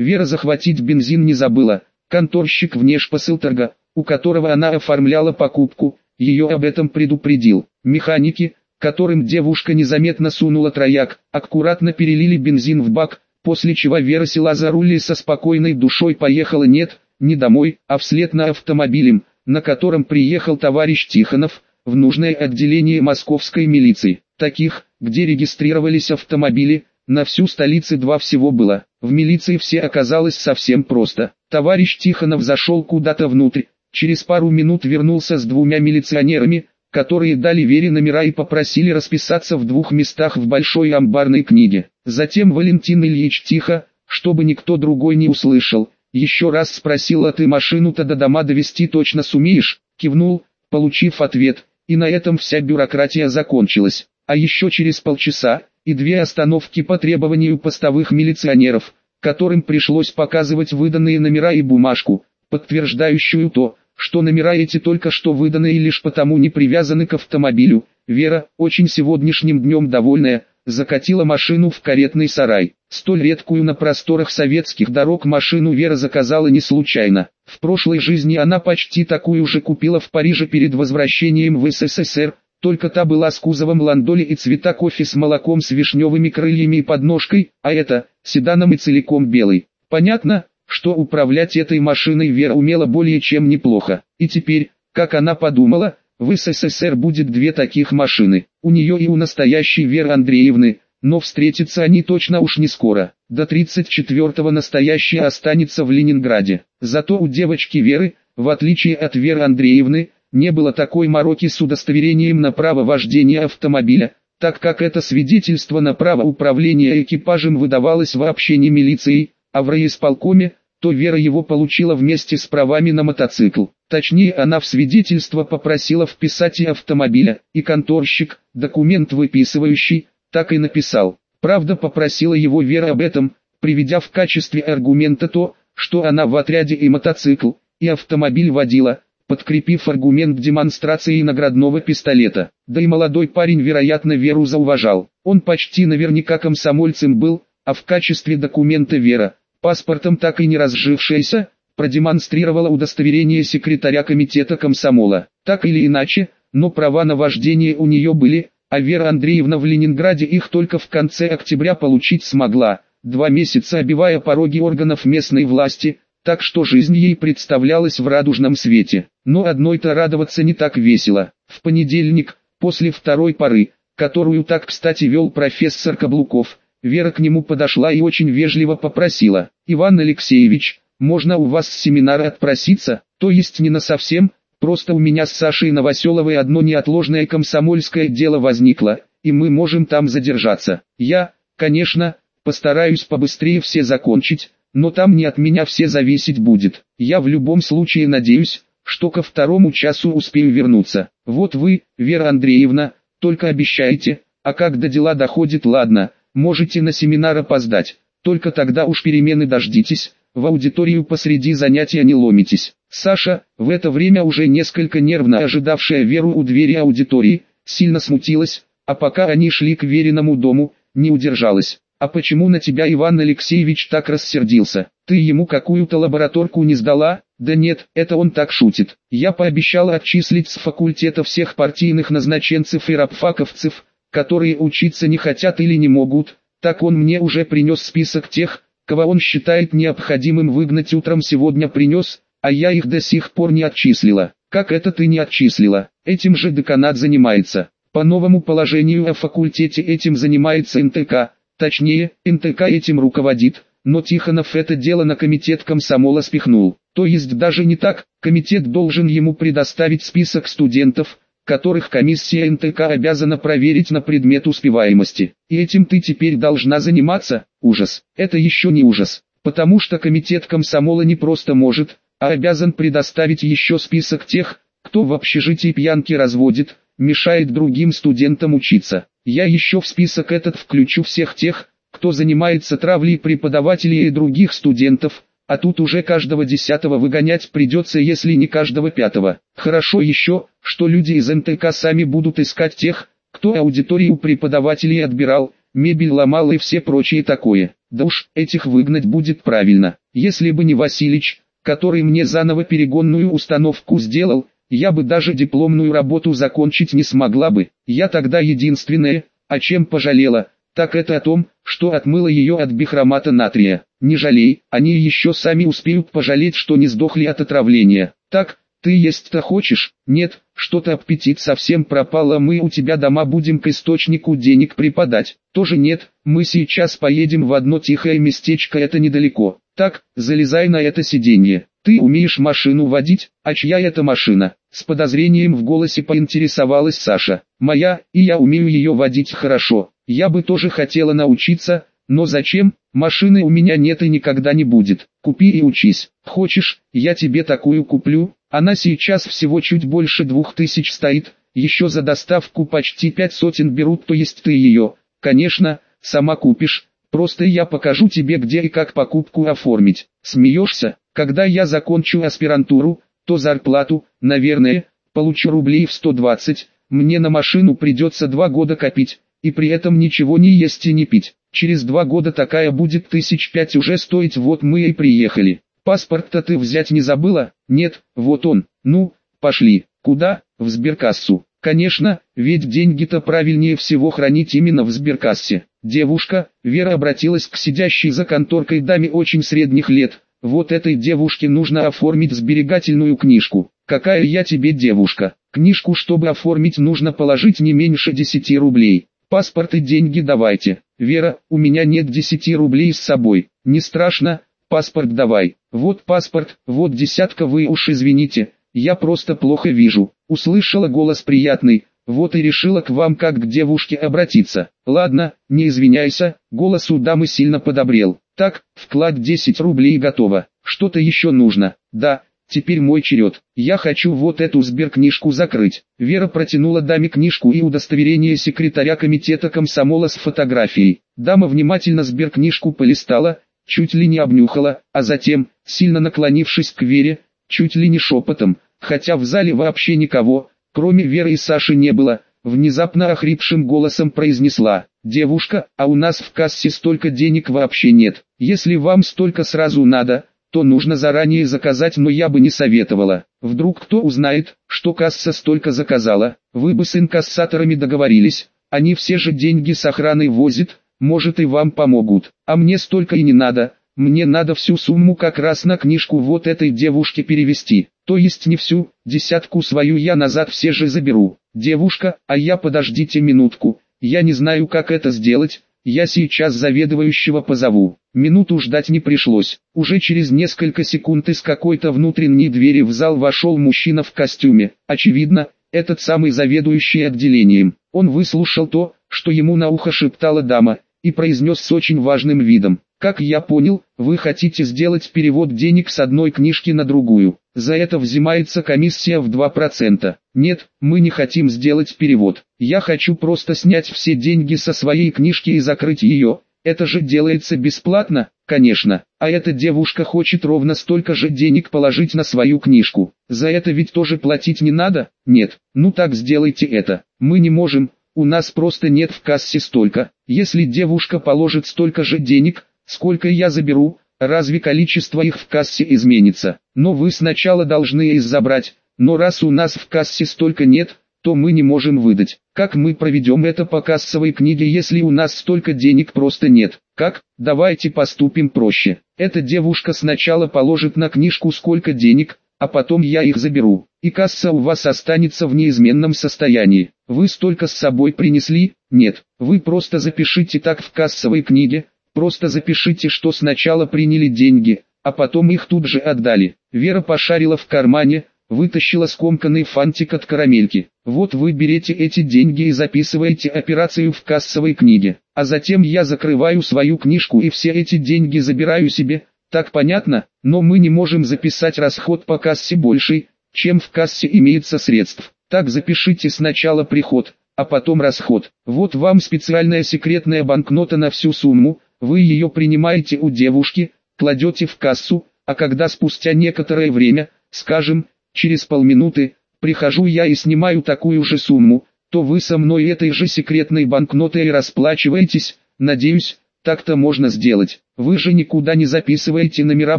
Вера захватить бензин не забыла. Конторщик внешпосылторга, у которого она оформляла покупку, ее об этом предупредил. Механики, которым девушка незаметно сунула трояк, аккуратно перелили бензин в бак, после чего Вера села за руль и со спокойной душой поехала нет, не домой, а вслед на автомобилем, на котором приехал товарищ Тихонов, в нужное отделение московской милиции. Таких, где регистрировались автомобили, на всю столицу два всего было. В милиции все оказалось совсем просто. Товарищ Тихонов зашел куда-то внутрь, через пару минут вернулся с двумя милиционерами, которые дали Вере номера и попросили расписаться в двух местах в большой амбарной книге. Затем Валентин Ильич тихо, чтобы никто другой не услышал, еще раз спросил, а ты машину-то до дома довести точно сумеешь? Кивнул, получив ответ, и на этом вся бюрократия закончилась. А еще через полчаса, и две остановки по требованию постовых милиционеров, которым пришлось показывать выданные номера и бумажку, подтверждающую то, что номера эти только что выданы и лишь потому не привязаны к автомобилю. Вера, очень сегодняшним днем довольная, закатила машину в каретный сарай. Столь редкую на просторах советских дорог машину Вера заказала не случайно. В прошлой жизни она почти такую же купила в Париже перед возвращением в СССР, только та была с кузовом ландоли и цвета кофе с молоком с вишневыми крыльями и подножкой, а это, седаном и целиком белый. Понятно, что управлять этой машиной Вера умела более чем неплохо. И теперь, как она подумала, в СССР будет две таких машины, у нее и у настоящей Веры Андреевны, но встретятся они точно уж не скоро. До 34-го настоящая останется в Ленинграде. Зато у девочки Веры, в отличие от Веры Андреевны, не было такой мороки с удостоверением на право вождения автомобиля, так как это свидетельство на право управления экипажем выдавалось вообще не милицией, а в райисполкоме, то Вера его получила вместе с правами на мотоцикл. Точнее она в свидетельство попросила вписать и автомобиля, и конторщик, документ выписывающий, так и написал. Правда попросила его Вера об этом, приведя в качестве аргумента то, что она в отряде и мотоцикл, и автомобиль водила, подкрепив аргумент демонстрацией наградного пистолета. Да и молодой парень вероятно Веру зауважал. Он почти наверняка комсомольцем был, а в качестве документа Вера, паспортом так и не разжившаяся, продемонстрировала удостоверение секретаря комитета комсомола. Так или иначе, но права на вождение у нее были, а Вера Андреевна в Ленинграде их только в конце октября получить смогла, два месяца обивая пороги органов местной власти, так что жизнь ей представлялась в радужном свете. Но одной-то радоваться не так весело. В понедельник, после второй поры, которую так кстати вел профессор Каблуков, Вера к нему подошла и очень вежливо попросила, «Иван Алексеевич, можно у вас с семинара отпроситься, то есть не на совсем, просто у меня с Сашей Новоселовой одно неотложное комсомольское дело возникло, и мы можем там задержаться. Я, конечно, постараюсь побыстрее все закончить, но там не от меня все зависеть будет. Я в любом случае надеюсь, что ко второму часу успею вернуться. Вот вы, Вера Андреевна, только обещайте, а как до дела доходит ладно, Можете на семинар опоздать, только тогда уж перемены дождитесь, в аудиторию посреди занятия не ломитесь. Саша, в это время уже несколько нервно ожидавшая Веру у двери аудитории, сильно смутилась, а пока они шли к Вериному дому, не удержалась. «А почему на тебя Иван Алексеевич так рассердился? Ты ему какую-то лабораторку не сдала?» «Да нет, это он так шутит. Я пообещала отчислить с факультета всех партийных назначенцев и рабфаковцев, которые учиться не хотят или не могут, так он мне уже принес список тех, кого он считает необходимым выгнать утром сегодня принес, а я их до сих пор не отчислила. Как это ты не отчислила? Этим же деканат занимается. По новому положению о факультете этим занимается НТК, точнее, НТК этим руководит, но Тихонов это дело на комитет комсомола спихнул. То есть даже не так, комитет должен ему предоставить список студентов, которых комиссия НТК обязана проверить на предмет успеваемости. И этим ты теперь должна заниматься? Ужас. Это еще не ужас. Потому что комитет комсомола не просто может, а обязан предоставить еще список тех, кто в общежитии пьянки разводит, мешает другим студентам учиться. Я еще в список этот включу всех тех, кто занимается травлей преподавателей и других студентов, а тут уже каждого десятого выгонять придется, если не каждого пятого. Хорошо еще, что люди из НТК сами будут искать тех, кто аудиторию преподавателей отбирал, мебель ломал и все прочее такое. Да уж, этих выгнать будет правильно. Если бы не Василич, который мне заново перегонную установку сделал, я бы даже дипломную работу закончить не смогла бы. Я тогда единственное, о чем пожалела, так это о том, что отмыла ее от бихромата натрия. Не жалей, они еще сами успеют пожалеть, что не сдохли от отравления. Так, ты есть-то хочешь? Нет, что-то аппетит совсем пропал, а мы у тебя дома будем к источнику денег преподать. Тоже нет, мы сейчас поедем в одно тихое местечко, это недалеко. Так, залезай на это сиденье. Ты умеешь машину водить, а чья это машина? С подозрением в голосе поинтересовалась Саша. Моя, и я умею ее водить хорошо. Я бы тоже хотела научиться, но зачем? Машины у меня нет и никогда не будет. Купи и учись. Хочешь, я тебе такую куплю? Она сейчас всего чуть больше двух тысяч стоит, еще за доставку почти пять сотен берут, то есть ты ее, конечно, сама купишь, просто я покажу тебе где и как покупку оформить. Смеешься? Когда я закончу аспирантуру, то зарплату, наверное, получу рублей в 120, мне на машину придется два года копить, и при этом ничего не есть и не пить. Через два года такая будет тысяч пять уже стоить, вот мы и приехали. Паспорт-то ты взять не забыла? Нет, вот он. Ну, пошли. Куда? В сберкассу. Конечно, ведь деньги-то правильнее всего хранить именно в сберкассе. Девушка, Вера обратилась к сидящей за конторкой даме очень средних лет. Вот этой девушке нужно оформить сберегательную книжку. Какая я тебе девушка? Книжку, чтобы оформить, нужно положить не меньше 10 рублей. Паспорт и деньги давайте. Вера, у меня нет 10 рублей с собой. Не страшно, Паспорт давай. Вот паспорт, вот десятка вы уж извините, я просто плохо вижу. Услышала голос приятный, вот и решила к вам как к девушке обратиться. Ладно, не извиняйся, голос у дамы сильно подобрел. Так, вклад 10 рублей готово. Что-то еще нужно. Да, теперь мой черед. Я хочу вот эту сберкнижку закрыть. Вера протянула даме книжку и удостоверение секретаря комитета комсомола с фотографией. Дама внимательно сберкнижку полистала, чуть ли не обнюхала, а затем, сильно наклонившись к Вере, чуть ли не шепотом, хотя в зале вообще никого, кроме Веры и Саши не было, внезапно охрипшим голосом произнесла, «Девушка, а у нас в кассе столько денег вообще нет, если вам столько сразу надо, то нужно заранее заказать, но я бы не советовала. Вдруг кто узнает, что касса столько заказала, вы бы с инкассаторами договорились, они все же деньги с охраной возят, может и вам помогут. А мне столько и не надо, мне надо всю сумму как раз на книжку вот этой девушке перевести. То есть не всю, десятку свою я назад все же заберу. Девушка, а я подождите минутку, я не знаю как это сделать, я сейчас заведующего позову. Минуту ждать не пришлось. Уже через несколько секунд из какой-то внутренней двери в зал вошел мужчина в костюме. Очевидно, этот самый заведующий отделением. Он выслушал то, что ему на ухо шептала дама, и произнес с очень важным видом. «Как я понял, вы хотите сделать перевод денег с одной книжки на другую. За это взимается комиссия в 2%. Нет, мы не хотим сделать перевод. Я хочу просто снять все деньги со своей книжки и закрыть ее. Это же делается бесплатно, конечно. А эта девушка хочет ровно столько же денег положить на свою книжку. За это ведь тоже платить не надо? Нет. Ну так сделайте это. Мы не можем, у нас просто нет в кассе столько. Если девушка положит столько же денег, сколько я заберу, разве количество их в кассе изменится? Но вы сначала должны их забрать, но раз у нас в кассе столько нет, то мы не можем выдать. Как мы проведем это по кассовой книге, если у нас столько денег просто нет? Как? Давайте поступим проще. Эта девушка сначала положит на книжку сколько денег, а потом я их заберу, и касса у вас останется в неизменном состоянии. Вы столько с собой принесли? Нет, вы просто запишите так в кассовой книге, просто запишите, что сначала приняли деньги, а потом их тут же отдали. Вера пошарила в кармане, вытащила скомканный фантик от карамельки. Вот вы берете эти деньги и записываете операцию в кассовой книге, а затем я закрываю свою книжку и все эти деньги забираю себе, так понятно, но мы не можем записать расход по кассе больший, чем в кассе имеется средств. Так запишите сначала приход, а потом расход. Вот вам специальная секретная банкнота на всю сумму, вы ее принимаете у девушки, кладете в кассу, а когда спустя некоторое время, скажем, через полминуты, прихожу я и снимаю такую же сумму, то вы со мной этой же секретной банкнотой расплачиваетесь, надеюсь, так-то можно сделать. Вы же никуда не записываете номера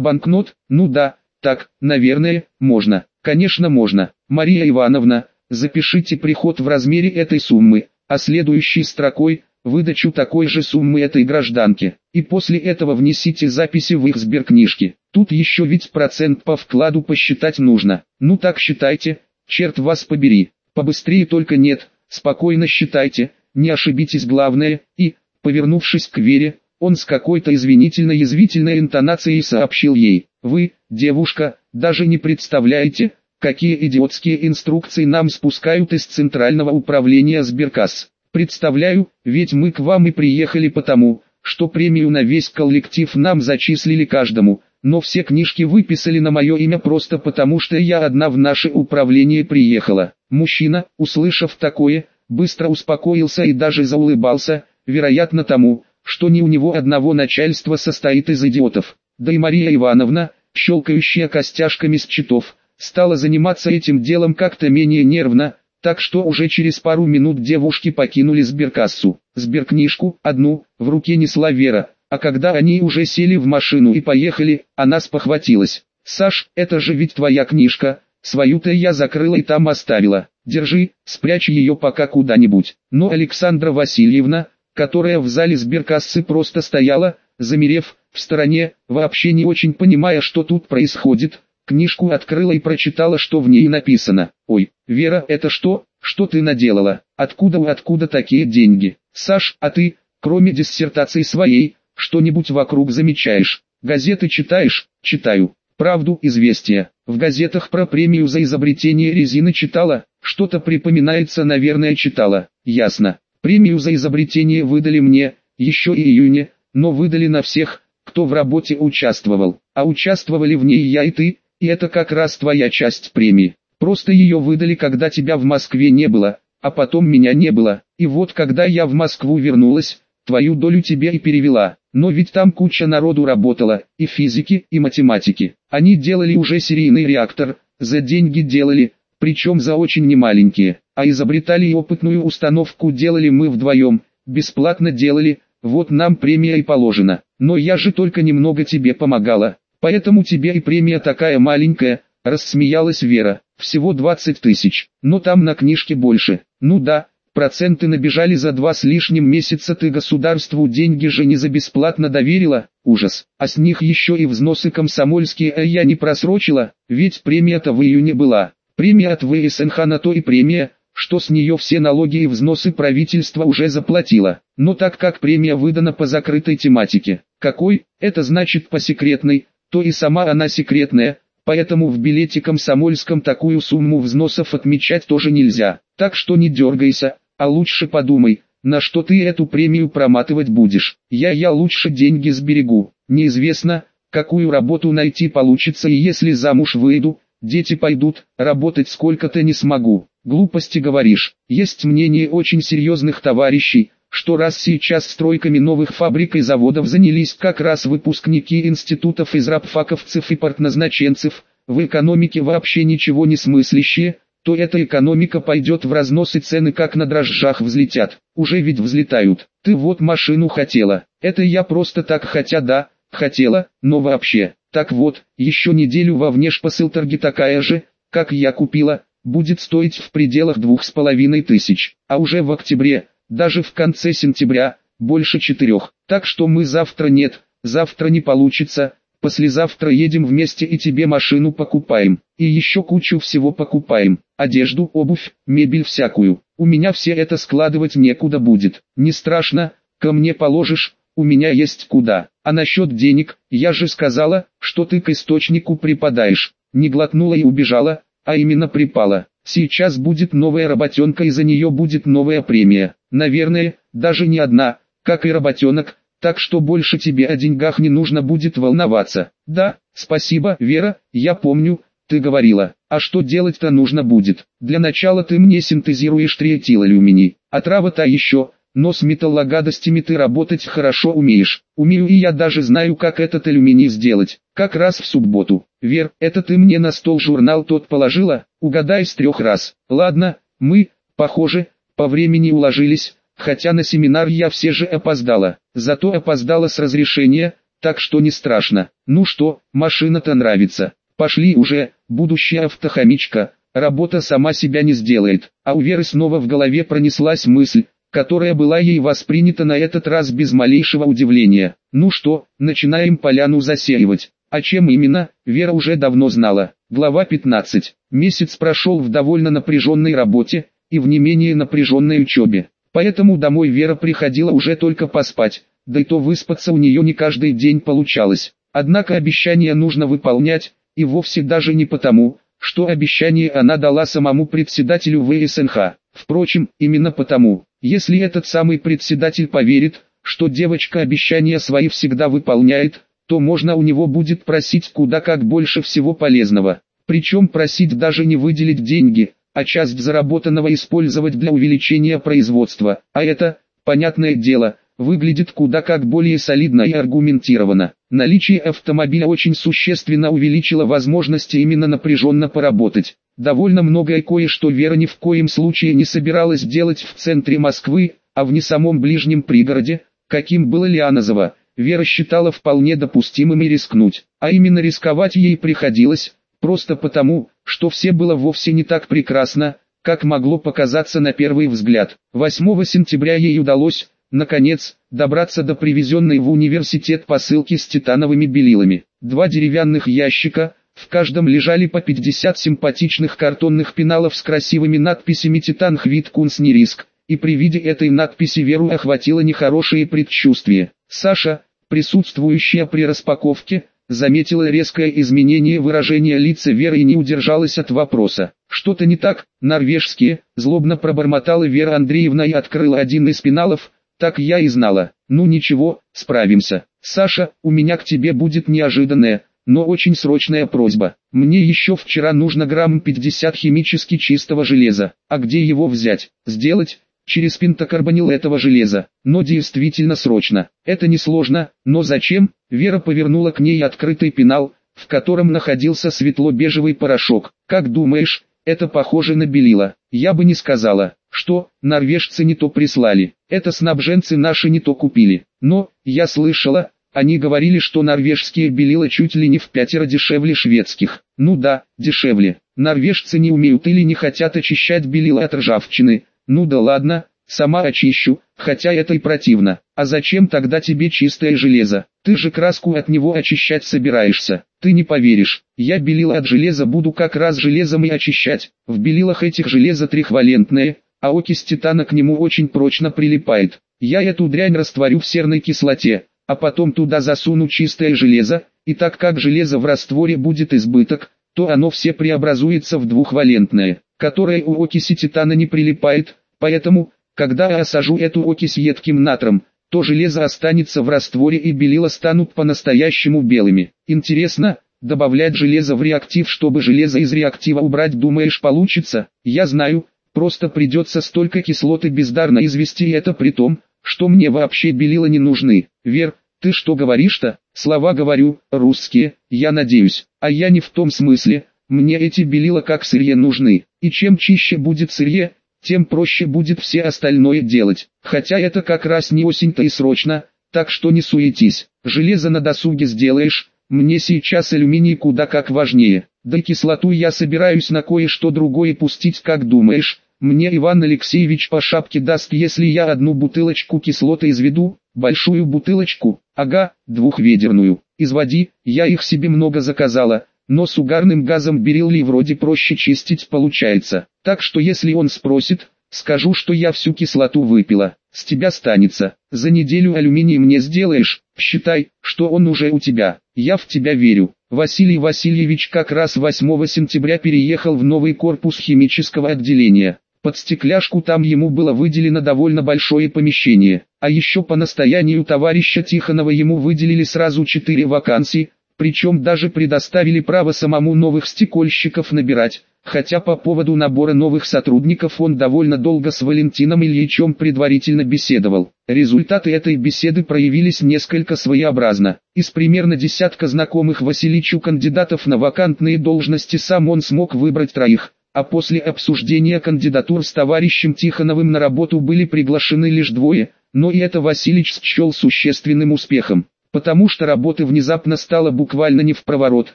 банкнот? Ну да, так, наверное, можно. Конечно можно. Мария Ивановна, запишите приход в размере этой суммы, а следующей строкой – выдачу такой же суммы этой гражданке. И после этого внесите записи в их сберкнижки. Тут еще ведь процент по вкладу посчитать нужно. Ну так считайте, черт вас побери. Побыстрее только нет, спокойно считайте, не ошибитесь главное, и, повернувшись к Вере, он с какой-то извинительно-язвительной интонацией сообщил ей, «Вы, девушка, даже не представляете, какие идиотские инструкции нам спускают из Центрального управления Сберкасс. Представляю, ведь мы к вам и приехали потому, что премию на весь коллектив нам зачислили каждому, но все книжки выписали на мое имя просто потому, что я одна в наше управление приехала. Мужчина, услышав такое, быстро успокоился и даже заулыбался, вероятно тому, что не у него одного начальства состоит из идиотов. Да и Мария Ивановна, щелкающая костяшками с читов, стала заниматься этим делом как-то менее нервно, так что уже через пару минут девушки покинули сберкассу. Сберкнижку, одну, в руке несла Вера, а когда они уже сели в машину и поехали, она спохватилась. «Саш, это же ведь твоя книжка, свою-то я закрыла и там оставила. Держи, спрячь ее пока куда-нибудь». Но Александра Васильевна, которая в зале сберкассы просто стояла, замерев, в стороне, вообще не очень понимая, что тут происходит, Книжку открыла и прочитала, что в ней написано. «Ой, Вера, это что? Что ты наделала? Откуда откуда такие деньги? Саш, а ты, кроме диссертации своей, что-нибудь вокруг замечаешь? Газеты читаешь?» «Читаю. Правду, известия. В газетах про премию за изобретение резины читала, что-то припоминается, наверное, читала. Ясно. Премию за изобретение выдали мне, еще и июне, но выдали на всех, кто в работе участвовал. А участвовали в ней я и ты, и это как раз твоя часть премии. Просто ее выдали, когда тебя в Москве не было, а потом меня не было. И вот когда я в Москву вернулась, твою долю тебе и перевела. Но ведь там куча народу работала, и физики, и математики. Они делали уже серийный реактор, за деньги делали, причем за очень немаленькие. А изобретали и опытную установку делали мы вдвоем, бесплатно делали, вот нам премия и положена. Но я же только немного тебе помогала, Поэтому тебе и премия такая маленькая, рассмеялась Вера. Всего 20 тысяч, но там на книжке больше. Ну да, проценты набежали за два с лишним месяца ты государству деньги же не за бесплатно доверила, ужас. А с них еще и взносы комсомольские а я не просрочила, ведь премия-то в июне была. Премия от ВСНХ на то и премия, что с нее все налоги и взносы правительство уже заплатило. Но так как премия выдана по закрытой тематике, какой, это значит по секретной, то и сама она секретная, поэтому в билете комсомольском такую сумму взносов отмечать тоже нельзя. Так что не дергайся, а лучше подумай, на что ты эту премию проматывать будешь. Я-я лучше деньги сберегу. Неизвестно, какую работу найти получится и если замуж выйду, дети пойдут, работать сколько-то не смогу. Глупости говоришь. Есть мнение очень серьезных товарищей, что раз сейчас стройками новых фабрик и заводов занялись как раз выпускники институтов из рабфаковцев и партназначенцев, в экономике вообще ничего не смыслящие, то эта экономика пойдет в разнос и цены как на дрожжах взлетят. Уже ведь взлетают. Ты вот машину хотела. Это я просто так хотя да, хотела, но вообще. Так вот, еще неделю во внешпосылторге такая же, как я купила, будет стоить в пределах двух с половиной тысяч. А уже в октябре, даже в конце сентября, больше четырех. Так что мы завтра нет, завтра не получится, послезавтра едем вместе и тебе машину покупаем. И еще кучу всего покупаем, одежду, обувь, мебель всякую. У меня все это складывать некуда будет. Не страшно, ко мне положишь, у меня есть куда. А насчет денег, я же сказала, что ты к источнику припадаешь. Не глотнула и убежала, а именно припала. Сейчас будет новая работенка и за нее будет новая премия. Наверное, даже не одна, как и работенок, так что больше тебе о деньгах не нужно будет волноваться. Да, спасибо, Вера, я помню, ты говорила. А что делать-то нужно будет? Для начала ты мне синтезируешь триэтилалюминий, а трава-то еще, но с металлогадостями ты работать хорошо умеешь. Умею и я даже знаю, как этот алюминий сделать. Как раз в субботу. Вер, это ты мне на стол журнал тот положила? Угадай с трех раз. Ладно, мы, похоже, по времени уложились, хотя на семинар я все же опоздала. Зато опоздала с разрешения, так что не страшно. Ну что, машина-то нравится. Пошли уже, будущая автохомичка, работа сама себя не сделает. А у Веры снова в голове пронеслась мысль, которая была ей воспринята на этот раз без малейшего удивления. Ну что, начинаем поляну засеивать. А чем именно, Вера уже давно знала. Глава 15. Месяц прошел в довольно напряженной работе, и в не менее напряженной учебе. Поэтому домой Вера приходила уже только поспать, да и то выспаться у нее не каждый день получалось. Однако обещание нужно выполнять, и вовсе даже не потому, что обещание она дала самому председателю ВСНХ. Впрочем, именно потому, если этот самый председатель поверит, что девочка обещания свои всегда выполняет, то можно у него будет просить куда как больше всего полезного. Причем просить даже не выделить деньги, а часть заработанного использовать для увеличения производства. А это, понятное дело, выглядит куда как более солидно и аргументированно. Наличие автомобиля очень существенно увеличило возможности именно напряженно поработать. Довольно многое кое-что Вера ни в коем случае не собиралась делать в центре Москвы, а в не самом ближнем пригороде, каким было Лианозово. Вера считала вполне допустимым и рискнуть, а именно рисковать ей приходилось, просто потому, что все было вовсе не так прекрасно, как могло показаться на первый взгляд. 8 сентября ей удалось, наконец, добраться до привезенной в университет посылки с титановыми белилами. Два деревянных ящика, в каждом лежали по 50 симпатичных картонных пеналов с красивыми надписями «Титан Хвит Кунс не риск», и при виде этой надписи Веру охватило нехорошее предчувствие. Саша, присутствующая при распаковке, заметила резкое изменение выражения лица Веры и не удержалась от вопроса. «Что-то не так, норвежские?» Злобно пробормотала Вера Андреевна и открыла один из пеналов. «Так я и знала. Ну ничего, справимся. Саша, у меня к тебе будет неожиданная, но очень срочная просьба. Мне еще вчера нужно грамм 50 химически чистого железа. А где его взять? Сделать?» через пентакарбонил этого железа, но действительно срочно. Это несложно, но зачем? Вера повернула к ней открытый пенал, в котором находился светло-бежевый порошок. Как думаешь, это похоже на белило? Я бы не сказала, что норвежцы не то прислали, это снабженцы наши не то купили. Но, я слышала, они говорили, что норвежские белила чуть ли не в пятеро дешевле шведских. Ну да, дешевле. Норвежцы не умеют или не хотят очищать белила от ржавчины, ну да ладно, сама очищу, хотя это и противно. А зачем тогда тебе чистое железо? Ты же краску от него очищать собираешься. Ты не поверишь, я белила от железа буду как раз железом и очищать. В белилах этих железо трихвалентное, а окись титана к нему очень прочно прилипает. Я эту дрянь растворю в серной кислоте, а потом туда засуну чистое железо, и так как железо в растворе будет избыток, то оно все преобразуется в двухвалентное которая у окиси титана не прилипает, поэтому, когда я осажу эту окись едким натром, то железо останется в растворе и белила станут по-настоящему белыми. Интересно, добавлять железо в реактив, чтобы железо из реактива убрать, думаешь получится? Я знаю, просто придется столько кислоты бездарно извести и это при том, что мне вообще белила не нужны. Вер, ты что говоришь-то? Слова говорю, русские, я надеюсь, а я не в том смысле, мне эти белила как сырье нужны, и чем чище будет сырье, тем проще будет все остальное делать. Хотя это как раз не осень-то и срочно, так что не суетись. Железо на досуге сделаешь, мне сейчас алюминий куда как важнее. Да кислоту я собираюсь на кое-что другое пустить, как думаешь. Мне Иван Алексеевич по шапке даст, если я одну бутылочку кислоты изведу, большую бутылочку, ага, двухведерную. Изводи, я их себе много заказала, но с угарным газом берилли вроде проще чистить получается. Так что если он спросит, скажу, что я всю кислоту выпила. С тебя станется. За неделю алюминий мне сделаешь, считай, что он уже у тебя. Я в тебя верю. Василий Васильевич как раз 8 сентября переехал в новый корпус химического отделения. Под стекляшку там ему было выделено довольно большое помещение, а еще по настоянию товарища Тихонова ему выделили сразу четыре вакансии, причем даже предоставили право самому новых стекольщиков набирать, хотя по поводу набора новых сотрудников он довольно долго с Валентином Ильичем предварительно беседовал. Результаты этой беседы проявились несколько своеобразно. Из примерно десятка знакомых Василичу кандидатов на вакантные должности сам он смог выбрать троих, а после обсуждения кандидатур с товарищем Тихоновым на работу были приглашены лишь двое, но и это Василич счел существенным успехом, потому что работы внезапно стало буквально не в проворот.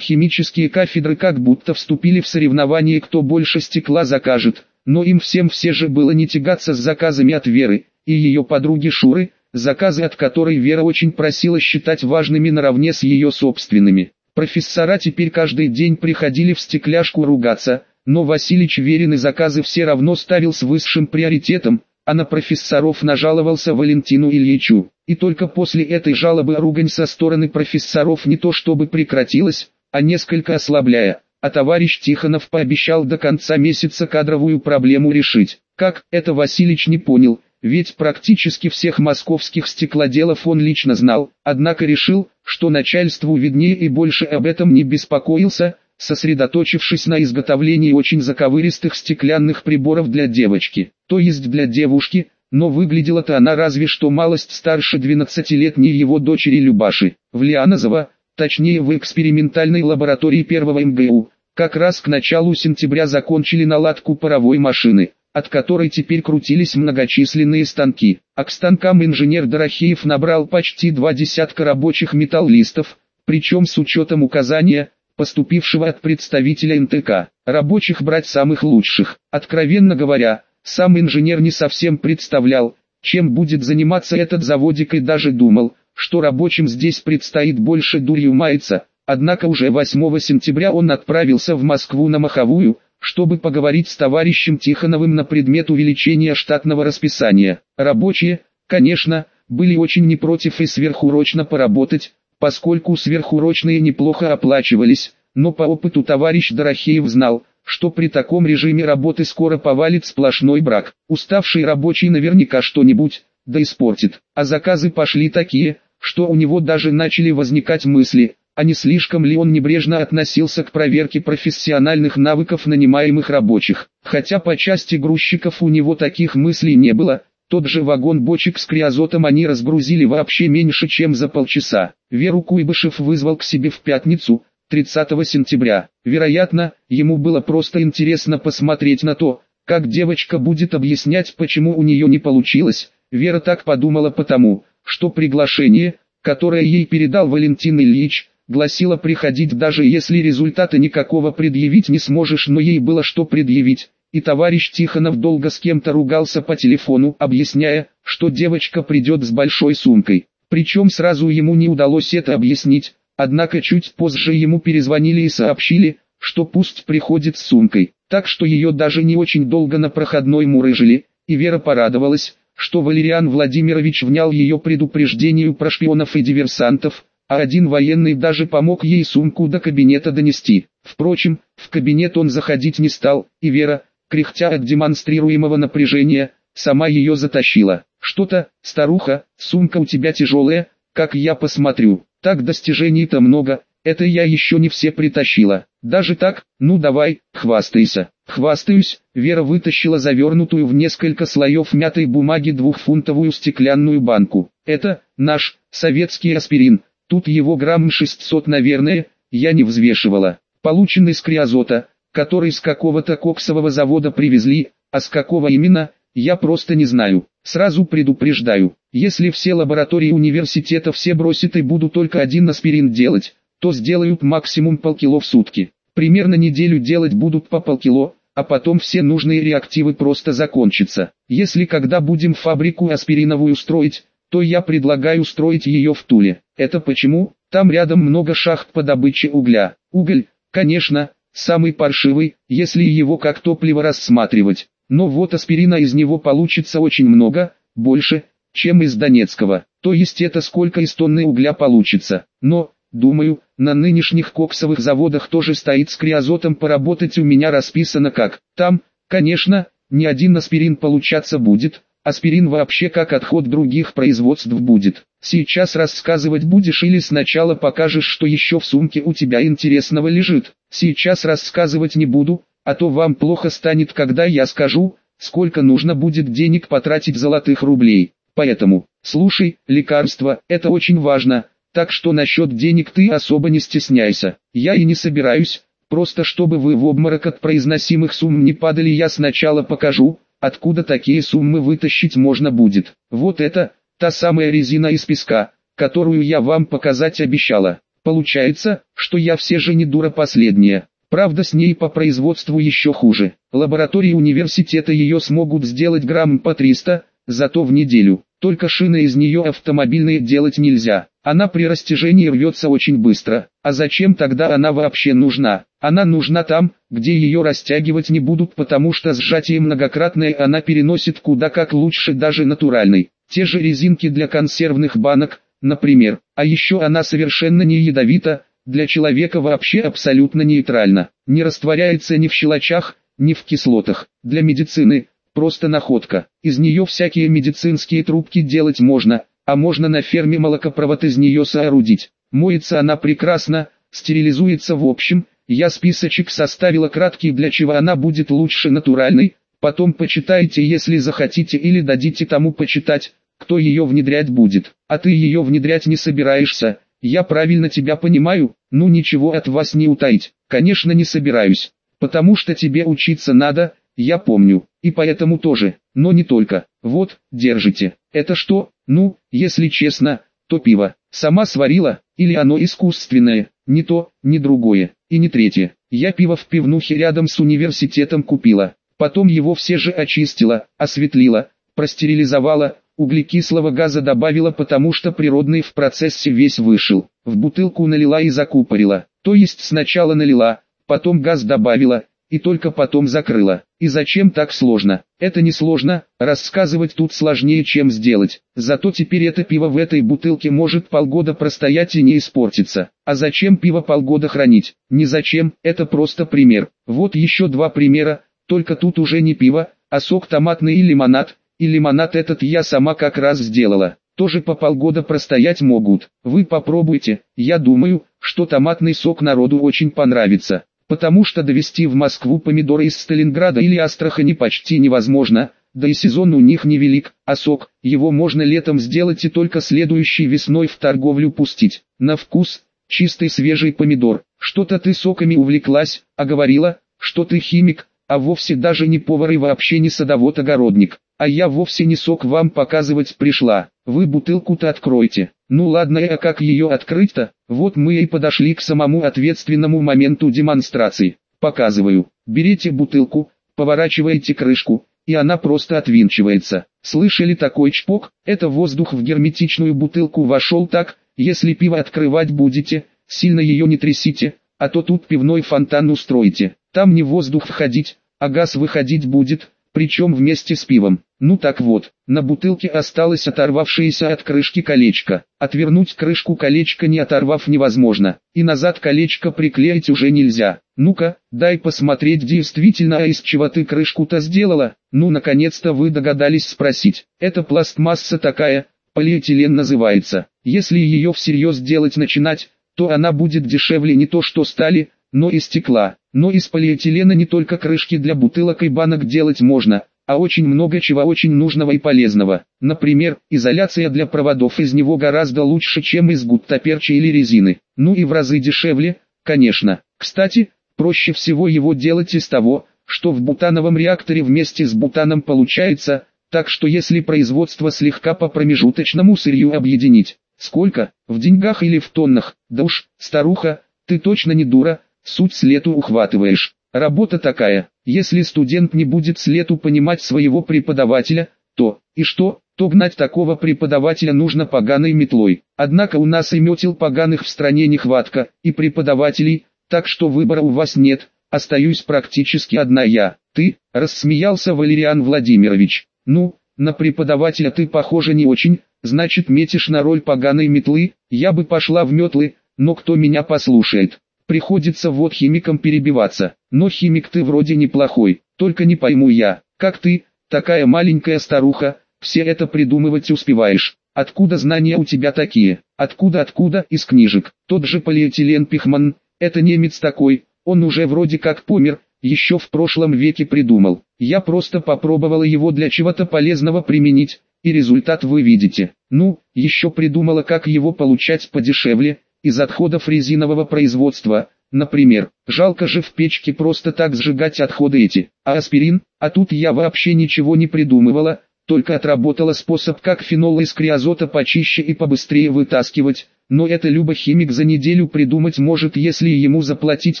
Химические кафедры как будто вступили в соревнование кто больше стекла закажет, но им всем все же было не тягаться с заказами от Веры и ее подруги Шуры, заказы от которой Вера очень просила считать важными наравне с ее собственными. Профессора теперь каждый день приходили в стекляшку ругаться, но Василич веренный заказы все равно ставил с высшим приоритетом, а на профессоров нажаловался Валентину Ильичу. И только после этой жалобы ругань со стороны профессоров не то чтобы прекратилась, а несколько ослабляя, а товарищ Тихонов пообещал до конца месяца кадровую проблему решить. Как, это Василич не понял, ведь практически всех московских стеклоделов он лично знал, однако решил, что начальству виднее и больше об этом не беспокоился, сосредоточившись на изготовлении очень заковыристых стеклянных приборов для девочки, то есть для девушки, но выглядела-то она разве что малость старше 12-летней его дочери Любаши. В Лианозово, точнее в экспериментальной лаборатории первого МГУ, как раз к началу сентября закончили наладку паровой машины, от которой теперь крутились многочисленные станки, а к станкам инженер Дорохеев набрал почти два десятка рабочих металлистов, причем с учетом указания, поступившего от представителя НТК, рабочих брать самых лучших. Откровенно говоря, сам инженер не совсем представлял, чем будет заниматься этот заводик и даже думал, что рабочим здесь предстоит больше дурью маяться, однако уже 8 сентября он отправился в Москву на Маховую, чтобы поговорить с товарищем Тихоновым на предмет увеличения штатного расписания. Рабочие, конечно, были очень не против и сверхурочно поработать, поскольку сверхурочные неплохо оплачивались, но по опыту товарищ Дорохеев знал, что при таком режиме работы скоро повалит сплошной брак. Уставший рабочий наверняка что-нибудь, да испортит. А заказы пошли такие, что у него даже начали возникать мысли, а не слишком ли он небрежно относился к проверке профессиональных навыков нанимаемых рабочих. Хотя по части грузчиков у него таких мыслей не было, тот же вагон бочек с криозотом они разгрузили вообще меньше чем за полчаса. Веру Куйбышев вызвал к себе в пятницу, 30 сентября. Вероятно, ему было просто интересно посмотреть на то, как девочка будет объяснять почему у нее не получилось. Вера так подумала потому, что приглашение, которое ей передал Валентин Ильич, гласило приходить даже если результата никакого предъявить не сможешь, но ей было что предъявить и товарищ Тихонов долго с кем-то ругался по телефону, объясняя, что девочка придет с большой сумкой. Причем сразу ему не удалось это объяснить, однако чуть позже ему перезвонили и сообщили, что пусть приходит с сумкой. Так что ее даже не очень долго на проходной мурыжили, и Вера порадовалась, что Валериан Владимирович внял ее предупреждению про шпионов и диверсантов, а один военный даже помог ей сумку до кабинета донести. Впрочем, в кабинет он заходить не стал, и Вера, кряхтя от демонстрируемого напряжения, сама ее затащила. Что-то, старуха, сумка у тебя тяжелая, как я посмотрю. Так достижений-то много, это я еще не все притащила. Даже так, ну давай, хвастайся. Хвастаюсь, Вера вытащила завернутую в несколько слоев мятой бумаги двухфунтовую стеклянную банку. Это, наш, советский аспирин. Тут его грамм 600 наверное, я не взвешивала. Полученный с криозота, который с какого-то коксового завода привезли, а с какого именно, я просто не знаю. Сразу предупреждаю, если все лаборатории университета все бросят и будут только один аспирин делать, то сделают максимум полкило в сутки. Примерно неделю делать будут по полкило, а потом все нужные реактивы просто закончатся. Если когда будем фабрику аспириновую строить, то я предлагаю строить ее в Туле. Это почему? Там рядом много шахт по добыче угля. Уголь, конечно, самый паршивый, если его как топливо рассматривать. Но вот аспирина из него получится очень много, больше, чем из Донецкого. То есть это сколько из тонны угля получится. Но, думаю, на нынешних коксовых заводах тоже стоит с криозотом поработать у меня расписано как. Там, конечно, не один аспирин получаться будет, Аспирин вообще как отход других производств будет. Сейчас рассказывать будешь или сначала покажешь, что еще в сумке у тебя интересного лежит. Сейчас рассказывать не буду, а то вам плохо станет, когда я скажу, сколько нужно будет денег потратить золотых рублей. Поэтому, слушай, лекарство, это очень важно, так что насчет денег ты особо не стесняйся. Я и не собираюсь, Просто чтобы вы в обморок от произносимых сумм не падали я сначала покажу, откуда такие суммы вытащить можно будет. Вот это, та самая резина из песка, которую я вам показать обещала. Получается, что я все же не дура последняя. Правда с ней по производству еще хуже. Лаборатории университета ее смогут сделать грамм по 300, зато в неделю. Только шины из нее автомобильные делать нельзя. Она при растяжении рвется очень быстро. А зачем тогда она вообще нужна? Она нужна там, где ее растягивать не будут, потому что сжатие многократное она переносит куда как лучше даже натуральной. Те же резинки для консервных банок, например. А еще она совершенно не ядовита, для человека вообще абсолютно нейтрально, не растворяется ни в щелочах, ни в кислотах. Для медицины просто находка. Из нее всякие медицинские трубки делать можно, а можно на ферме молокопровод из нее соорудить. Моется она прекрасно, стерилизуется в общем. Я списочек составила краткий для чего она будет лучше натуральной. Потом почитайте если захотите или дадите тому почитать, кто ее внедрять будет. А ты ее внедрять не собираешься, я правильно тебя понимаю, ну ничего от вас не утаить, конечно не собираюсь, потому что тебе учиться надо, я помню, и поэтому тоже, но не только. Вот, держите. Это что? Ну, если честно, то пиво. Сама сварила, или оно искусственное, не то, ни другое, и не третье. Я пиво в пивнухе рядом с университетом купила, потом его все же очистила, осветлила, простерилизовала, Углекислого газа добавила потому что природный в процессе весь вышел. В бутылку налила и закупорила. То есть сначала налила, потом газ добавила, и только потом закрыла. И зачем так сложно? Это не сложно, рассказывать тут сложнее чем сделать. Зато теперь это пиво в этой бутылке может полгода простоять и не испортиться. А зачем пиво полгода хранить? Не зачем, это просто пример. Вот еще два примера, только тут уже не пиво, а сок томатный и лимонад, и лимонад этот я сама как раз сделала. Тоже по полгода простоять могут. Вы попробуйте. Я думаю, что томатный сок народу очень понравится. Потому что довести в Москву помидоры из Сталинграда или Астрахани почти невозможно. Да и сезон у них невелик, а сок, его можно летом сделать и только следующей весной в торговлю пустить. На вкус, чистый свежий помидор. Что-то ты соками увлеклась, а говорила, что ты химик, а вовсе даже не повар и вообще не садовод-огородник. А я вовсе не сок вам показывать пришла, вы бутылку-то откройте. Ну ладно, а как ее открыть-то? Вот мы и подошли к самому ответственному моменту демонстрации. Показываю. Берите бутылку, поворачиваете крышку, и она просто отвинчивается. Слышали такой чпок? Это воздух в герметичную бутылку вошел так, если пиво открывать будете, сильно ее не трясите, а то тут пивной фонтан устроите. Там не воздух входить, а газ выходить будет, причем вместе с пивом. Ну так вот, на бутылке осталось оторвавшееся от крышки колечко. Отвернуть крышку колечко не оторвав невозможно, и назад колечко приклеить уже нельзя. Ну-ка, дай посмотреть действительно, а из чего ты крышку-то сделала? Ну наконец-то вы догадались спросить. Это пластмасса такая, полиэтилен называется. Если ее всерьез делать начинать, то она будет дешевле не то что стали, но и стекла. Но из полиэтилена не только крышки для бутылок и банок делать можно, а очень много чего очень нужного и полезного. Например, изоляция для проводов из него гораздо лучше, чем из гуттаперча или резины. Ну и в разы дешевле, конечно. Кстати, проще всего его делать из того, что в бутановом реакторе вместе с бутаном получается, так что если производство слегка по промежуточному сырью объединить, сколько, в деньгах или в тоннах, да уж, старуха, ты точно не дура, Суть с лету ухватываешь. Работа такая, если студент не будет с лету понимать своего преподавателя, то, и что, то гнать такого преподавателя нужно поганой метлой. Однако у нас и метел поганых в стране нехватка, и преподавателей, так что выбора у вас нет, остаюсь практически одна я. Ты, рассмеялся Валериан Владимирович. Ну, на преподавателя ты похоже не очень, значит метишь на роль поганой метлы, я бы пошла в метлы, но кто меня послушает. Приходится вот химикам перебиваться. Но химик ты вроде неплохой, только не пойму я, как ты, такая маленькая старуха, все это придумывать успеваешь. Откуда знания у тебя такие? Откуда-откуда? Из книжек. Тот же полиэтилен Пихман, это немец такой, он уже вроде как помер, еще в прошлом веке придумал. Я просто попробовала его для чего-то полезного применить, и результат вы видите. Ну, еще придумала как его получать подешевле, из отходов резинового производства, например. Жалко же в печке просто так сжигать отходы эти. А аспирин? А тут я вообще ничего не придумывала, только отработала способ как фенол из криозота почище и побыстрее вытаскивать, но это любой химик за неделю придумать может если ему заплатить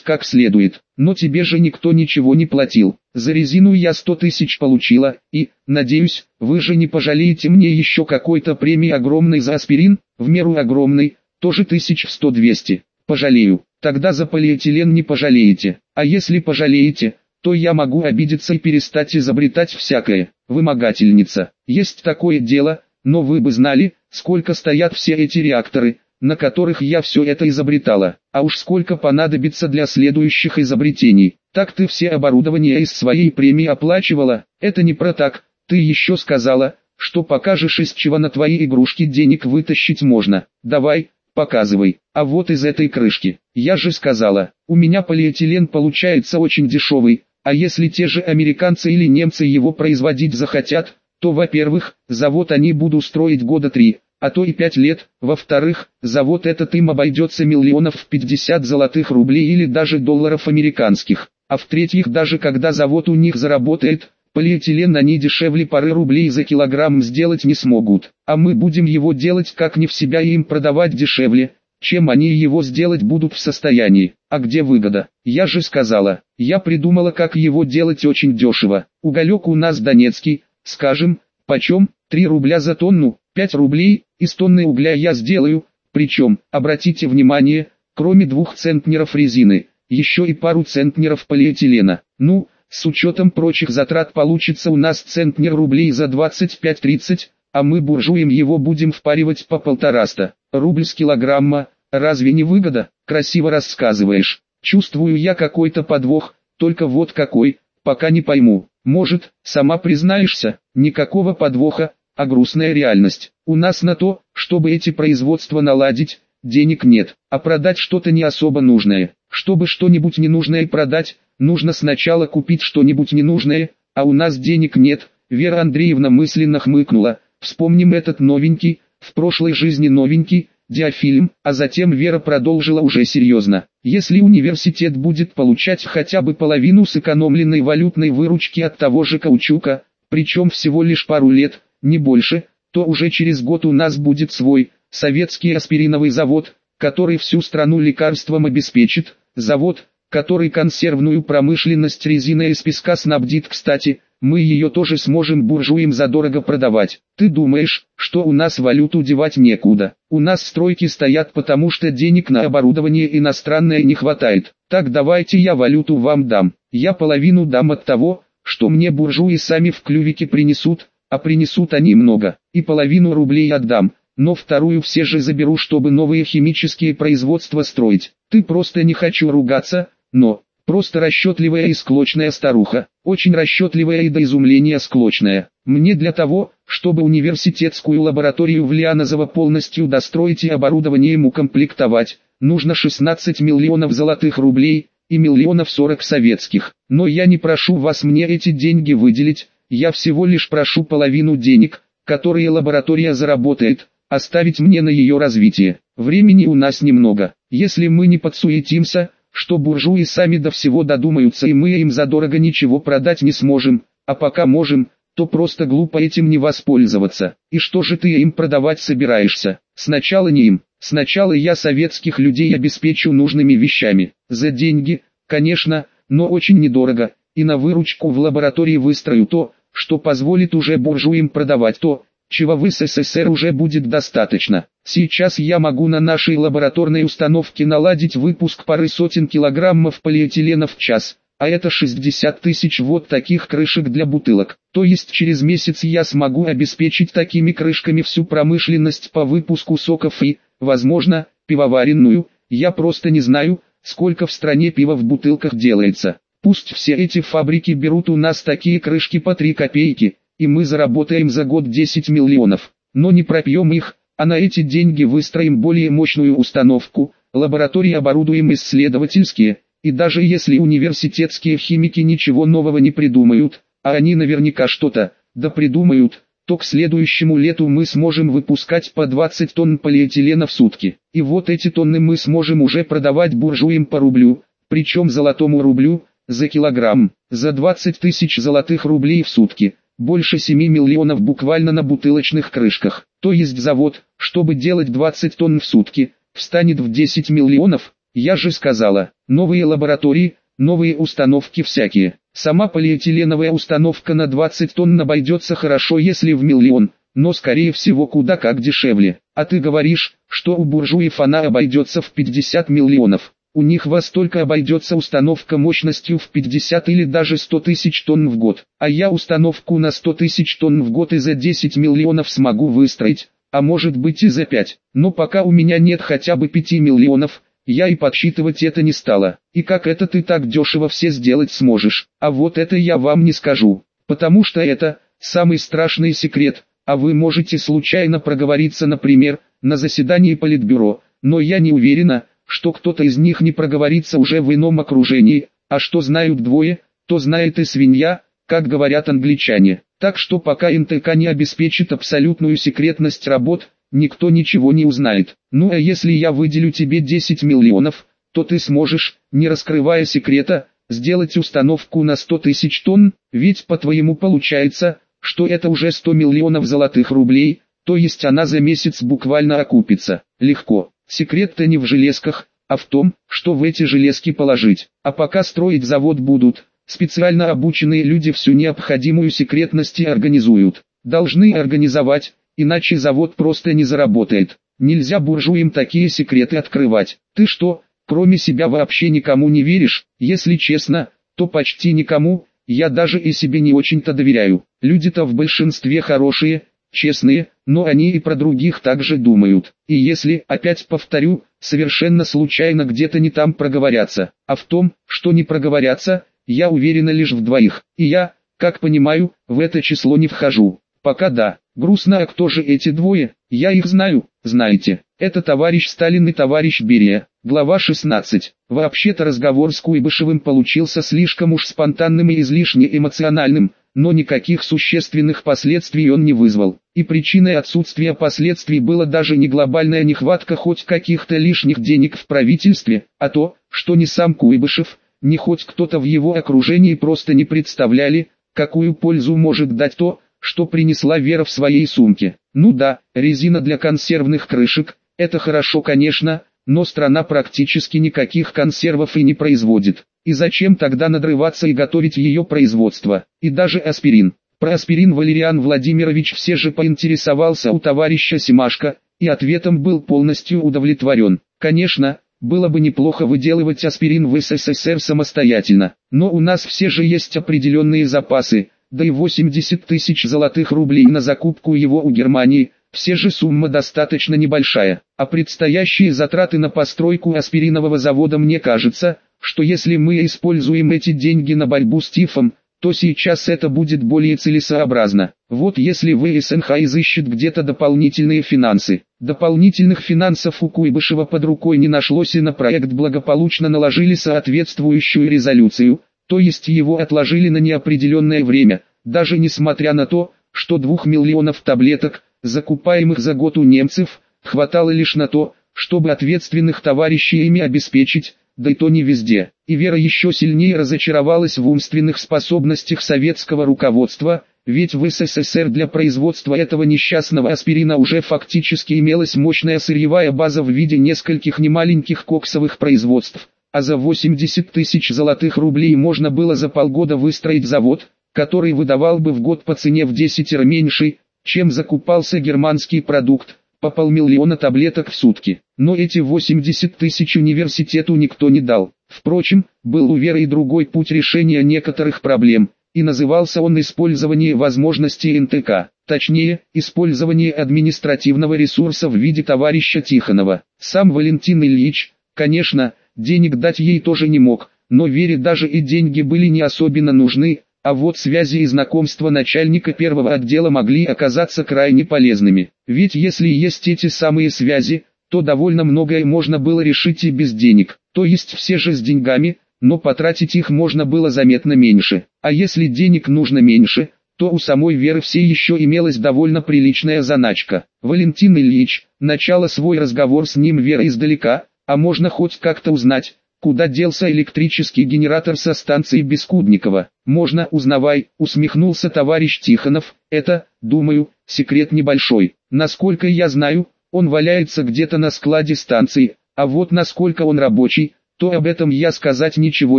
как следует. Но тебе же никто ничего не платил. За резину я 100 тысяч получила, и, надеюсь, вы же не пожалеете мне еще какой-то премии огромной за аспирин, в меру огромной, тоже тысяч в 100-200. Пожалею, тогда за полиэтилен не пожалеете, а если пожалеете, то я могу обидеться и перестать изобретать всякое. Вымогательница, есть такое дело, но вы бы знали, сколько стоят все эти реакторы, на которых я все это изобретала, а уж сколько понадобится для следующих изобретений. Так ты все оборудование из своей премии оплачивала, это не про так, ты еще сказала, что покажешь из чего на твои игрушки денег вытащить можно. Давай, показывай. А вот из этой крышки, я же сказала, у меня полиэтилен получается очень дешевый, а если те же американцы или немцы его производить захотят, то во-первых, завод они будут строить года три, а то и пять лет, во-вторых, завод этот им обойдется миллионов в 50 золотых рублей или даже долларов американских, а в-третьих даже когда завод у них заработает, полиэтилен они дешевле пары рублей за килограмм сделать не смогут, а мы будем его делать как не в себя и им продавать дешевле, чем они его сделать будут в состоянии. А где выгода? Я же сказала, я придумала как его делать очень дешево. Уголек у нас донецкий, скажем, почем? 3 рубля за тонну, 5 рублей, из тонны угля я сделаю, причем, обратите внимание, кроме двух центнеров резины, еще и пару центнеров полиэтилена. Ну, с учетом прочих затрат получится у нас центнер рублей за 25-30, а мы буржуям его будем впаривать по полтораста. Рубль с килограмма, разве не выгода? Красиво рассказываешь. Чувствую я какой-то подвох, только вот какой, пока не пойму. Может, сама признаешься, никакого подвоха, а грустная реальность. У нас на то, чтобы эти производства наладить, денег нет, а продать что-то не особо нужное. Чтобы что-нибудь ненужное продать, нужно сначала купить что-нибудь ненужное, а у нас денег нет. Вера Андреевна мысленно хмыкнула, вспомним этот новенький, в прошлой жизни новенький, диафильм, а затем Вера продолжила уже серьезно. Если университет будет получать хотя бы половину сэкономленной валютной выручки от того же каучука, причем всего лишь пару лет, не больше, то уже через год у нас будет свой, советский аспириновый завод, который всю страну лекарством обеспечит, завод, который консервную промышленность резиной из песка снабдит кстати, мы ее тоже сможем буржуям задорого продавать. Ты думаешь, что у нас валюту девать некуда? У нас стройки стоят потому что денег на оборудование иностранное не хватает. Так давайте я валюту вам дам. Я половину дам от того, что мне буржуи сами в клювике принесут, а принесут они много, и половину рублей отдам, но вторую все же заберу, чтобы новые химические производства строить. Ты просто не хочу ругаться, но, Просто расчетливая и склочная старуха, очень расчетливая и до изумления склочная. Мне для того, чтобы университетскую лабораторию в Лианозово полностью достроить и оборудованием укомплектовать, нужно 16 миллионов золотых рублей и миллионов 40 советских. Но я не прошу вас мне эти деньги выделить, я всего лишь прошу половину денег, которые лаборатория заработает, оставить мне на ее развитие. Времени у нас немного. Если мы не подсуетимся, что буржуи сами до всего додумаются и мы им задорого ничего продать не сможем, а пока можем, то просто глупо этим не воспользоваться. И что же ты им продавать собираешься? Сначала не им, сначала я советских людей обеспечу нужными вещами. За деньги, конечно, но очень недорого, и на выручку в лаборатории выстрою то, что позволит уже буржуям продавать то, чего в СССР уже будет достаточно. Сейчас я могу на нашей лабораторной установке наладить выпуск пары сотен килограммов полиэтилена в час, а это 60 тысяч вот таких крышек для бутылок. То есть через месяц я смогу обеспечить такими крышками всю промышленность по выпуску соков и, возможно, пивоваренную, я просто не знаю, сколько в стране пива в бутылках делается. Пусть все эти фабрики берут у нас такие крышки по 3 копейки, и мы заработаем за год 10 миллионов, но не пропьем их, а на эти деньги выстроим более мощную установку, лаборатории оборудуем исследовательские, и даже если университетские химики ничего нового не придумают, а они наверняка что-то, да придумают, то к следующему лету мы сможем выпускать по 20 тонн полиэтилена в сутки. И вот эти тонны мы сможем уже продавать буржуям по рублю, причем золотому рублю, за килограмм, за 20 тысяч золотых рублей в сутки, больше 7 миллионов буквально на бутылочных крышках. То есть завод, чтобы делать 20 тонн в сутки, встанет в 10 миллионов, я же сказала, новые лаборатории, новые установки всякие. Сама полиэтиленовая установка на 20 тонн обойдется хорошо если в миллион, но скорее всего куда как дешевле. А ты говоришь, что у буржуев она обойдется в 50 миллионов. У них во столько обойдется установка мощностью в 50 или даже 100 тысяч тонн в год. А я установку на 100 тысяч тонн в год и за 10 миллионов смогу выстроить, а может быть и за 5. Но пока у меня нет хотя бы 5 миллионов, я и подсчитывать это не стала. И как это ты так дешево все сделать сможешь? А вот это я вам не скажу. Потому что это, самый страшный секрет. А вы можете случайно проговориться, например, на заседании Политбюро. Но я не уверена, что кто-то из них не проговорится уже в ином окружении. А что знают двое, то знает и свинья, как говорят англичане. Так что пока НТК не обеспечит абсолютную секретность работ, никто ничего не узнает. Ну а если я выделю тебе 10 миллионов, то ты сможешь, не раскрывая секрета, сделать установку на 100 тысяч тонн, ведь по-твоему получается, что это уже 100 миллионов золотых рублей, то есть она за месяц буквально окупится. Легко. Секрет-то не в железках, а в том, что в эти железки положить. А пока строить завод будут, специально обученные люди всю необходимую секретность организуют. Должны организовать, иначе завод просто не заработает. Нельзя буржуям такие секреты открывать. Ты что, кроме себя вообще никому не веришь? Если честно, то почти никому, я даже и себе не очень-то доверяю. Люди-то в большинстве хорошие, честные, но они и про других также думают. И если, опять повторю, совершенно случайно где-то не там проговорятся, а в том, что не проговорятся, я уверена лишь в двоих. И я, как понимаю, в это число не вхожу. Пока да. Грустно, а кто же эти двое? Я их знаю, знаете. Это товарищ Сталин и товарищ Берия. Глава 16. Вообще-то разговор с Куйбышевым получился слишком уж спонтанным и излишне эмоциональным, но никаких существенных последствий он не вызвал. И причиной отсутствия последствий было даже не глобальная нехватка хоть каких-то лишних денег в правительстве, а то, что ни сам Куйбышев, ни хоть кто-то в его окружении просто не представляли, какую пользу может дать то, что принесла Вера в своей сумке. Ну да, резина для консервных крышек, это хорошо конечно, но страна практически никаких консервов и не производит. И зачем тогда надрываться и готовить ее производство? И даже аспирин. Про аспирин Валериан Владимирович все же поинтересовался у товарища Симашко, и ответом был полностью удовлетворен. Конечно, было бы неплохо выделывать аспирин в СССР самостоятельно, но у нас все же есть определенные запасы, да и 80 тысяч золотых рублей на закупку его у Германии, все же сумма достаточно небольшая, а предстоящие затраты на постройку аспиринового завода мне кажется, что если мы используем эти деньги на борьбу с тифом, то сейчас это будет более целесообразно. Вот если вы СНХ изыщет где-то дополнительные финансы. Дополнительных финансов у Куйбышева под рукой не нашлось и на проект благополучно наложили соответствующую резолюцию, то есть его отложили на неопределенное время, даже несмотря на то, что двух миллионов таблеток, закупаемых за год у немцев, хватало лишь на то, чтобы ответственных товарищей ими обеспечить, да и то не везде. И Вера еще сильнее разочаровалась в умственных способностях советского руководства, ведь в СССР для производства этого несчастного аспирина уже фактически имелась мощная сырьевая база в виде нескольких немаленьких коксовых производств, а за 80 тысяч золотых рублей можно было за полгода выстроить завод, который выдавал бы в год по цене в 10 меньше, чем закупался германский продукт, по полмиллиона таблеток в сутки. Но эти 80 тысяч университету никто не дал. Впрочем, был у Веры и другой путь решения некоторых проблем, и назывался он использование возможностей НТК, точнее, использование административного ресурса в виде товарища Тихонова. Сам Валентин Ильич, конечно, Денег дать ей тоже не мог, но Вере даже и деньги были не особенно нужны, а вот связи и знакомства начальника первого отдела могли оказаться крайне полезными. Ведь если есть эти самые связи, то довольно многое можно было решить и без денег, то есть все же с деньгами, но потратить их можно было заметно меньше. А если денег нужно меньше, то у самой Веры все еще имелась довольно приличная заначка. Валентин Ильич, начало свой разговор с ним Вера издалека, а можно хоть как-то узнать, куда делся электрический генератор со станции Бескудникова. Можно, узнавай, усмехнулся товарищ Тихонов, это, думаю, секрет небольшой. Насколько я знаю, он валяется где-то на складе станции, а вот насколько он рабочий, то об этом я сказать ничего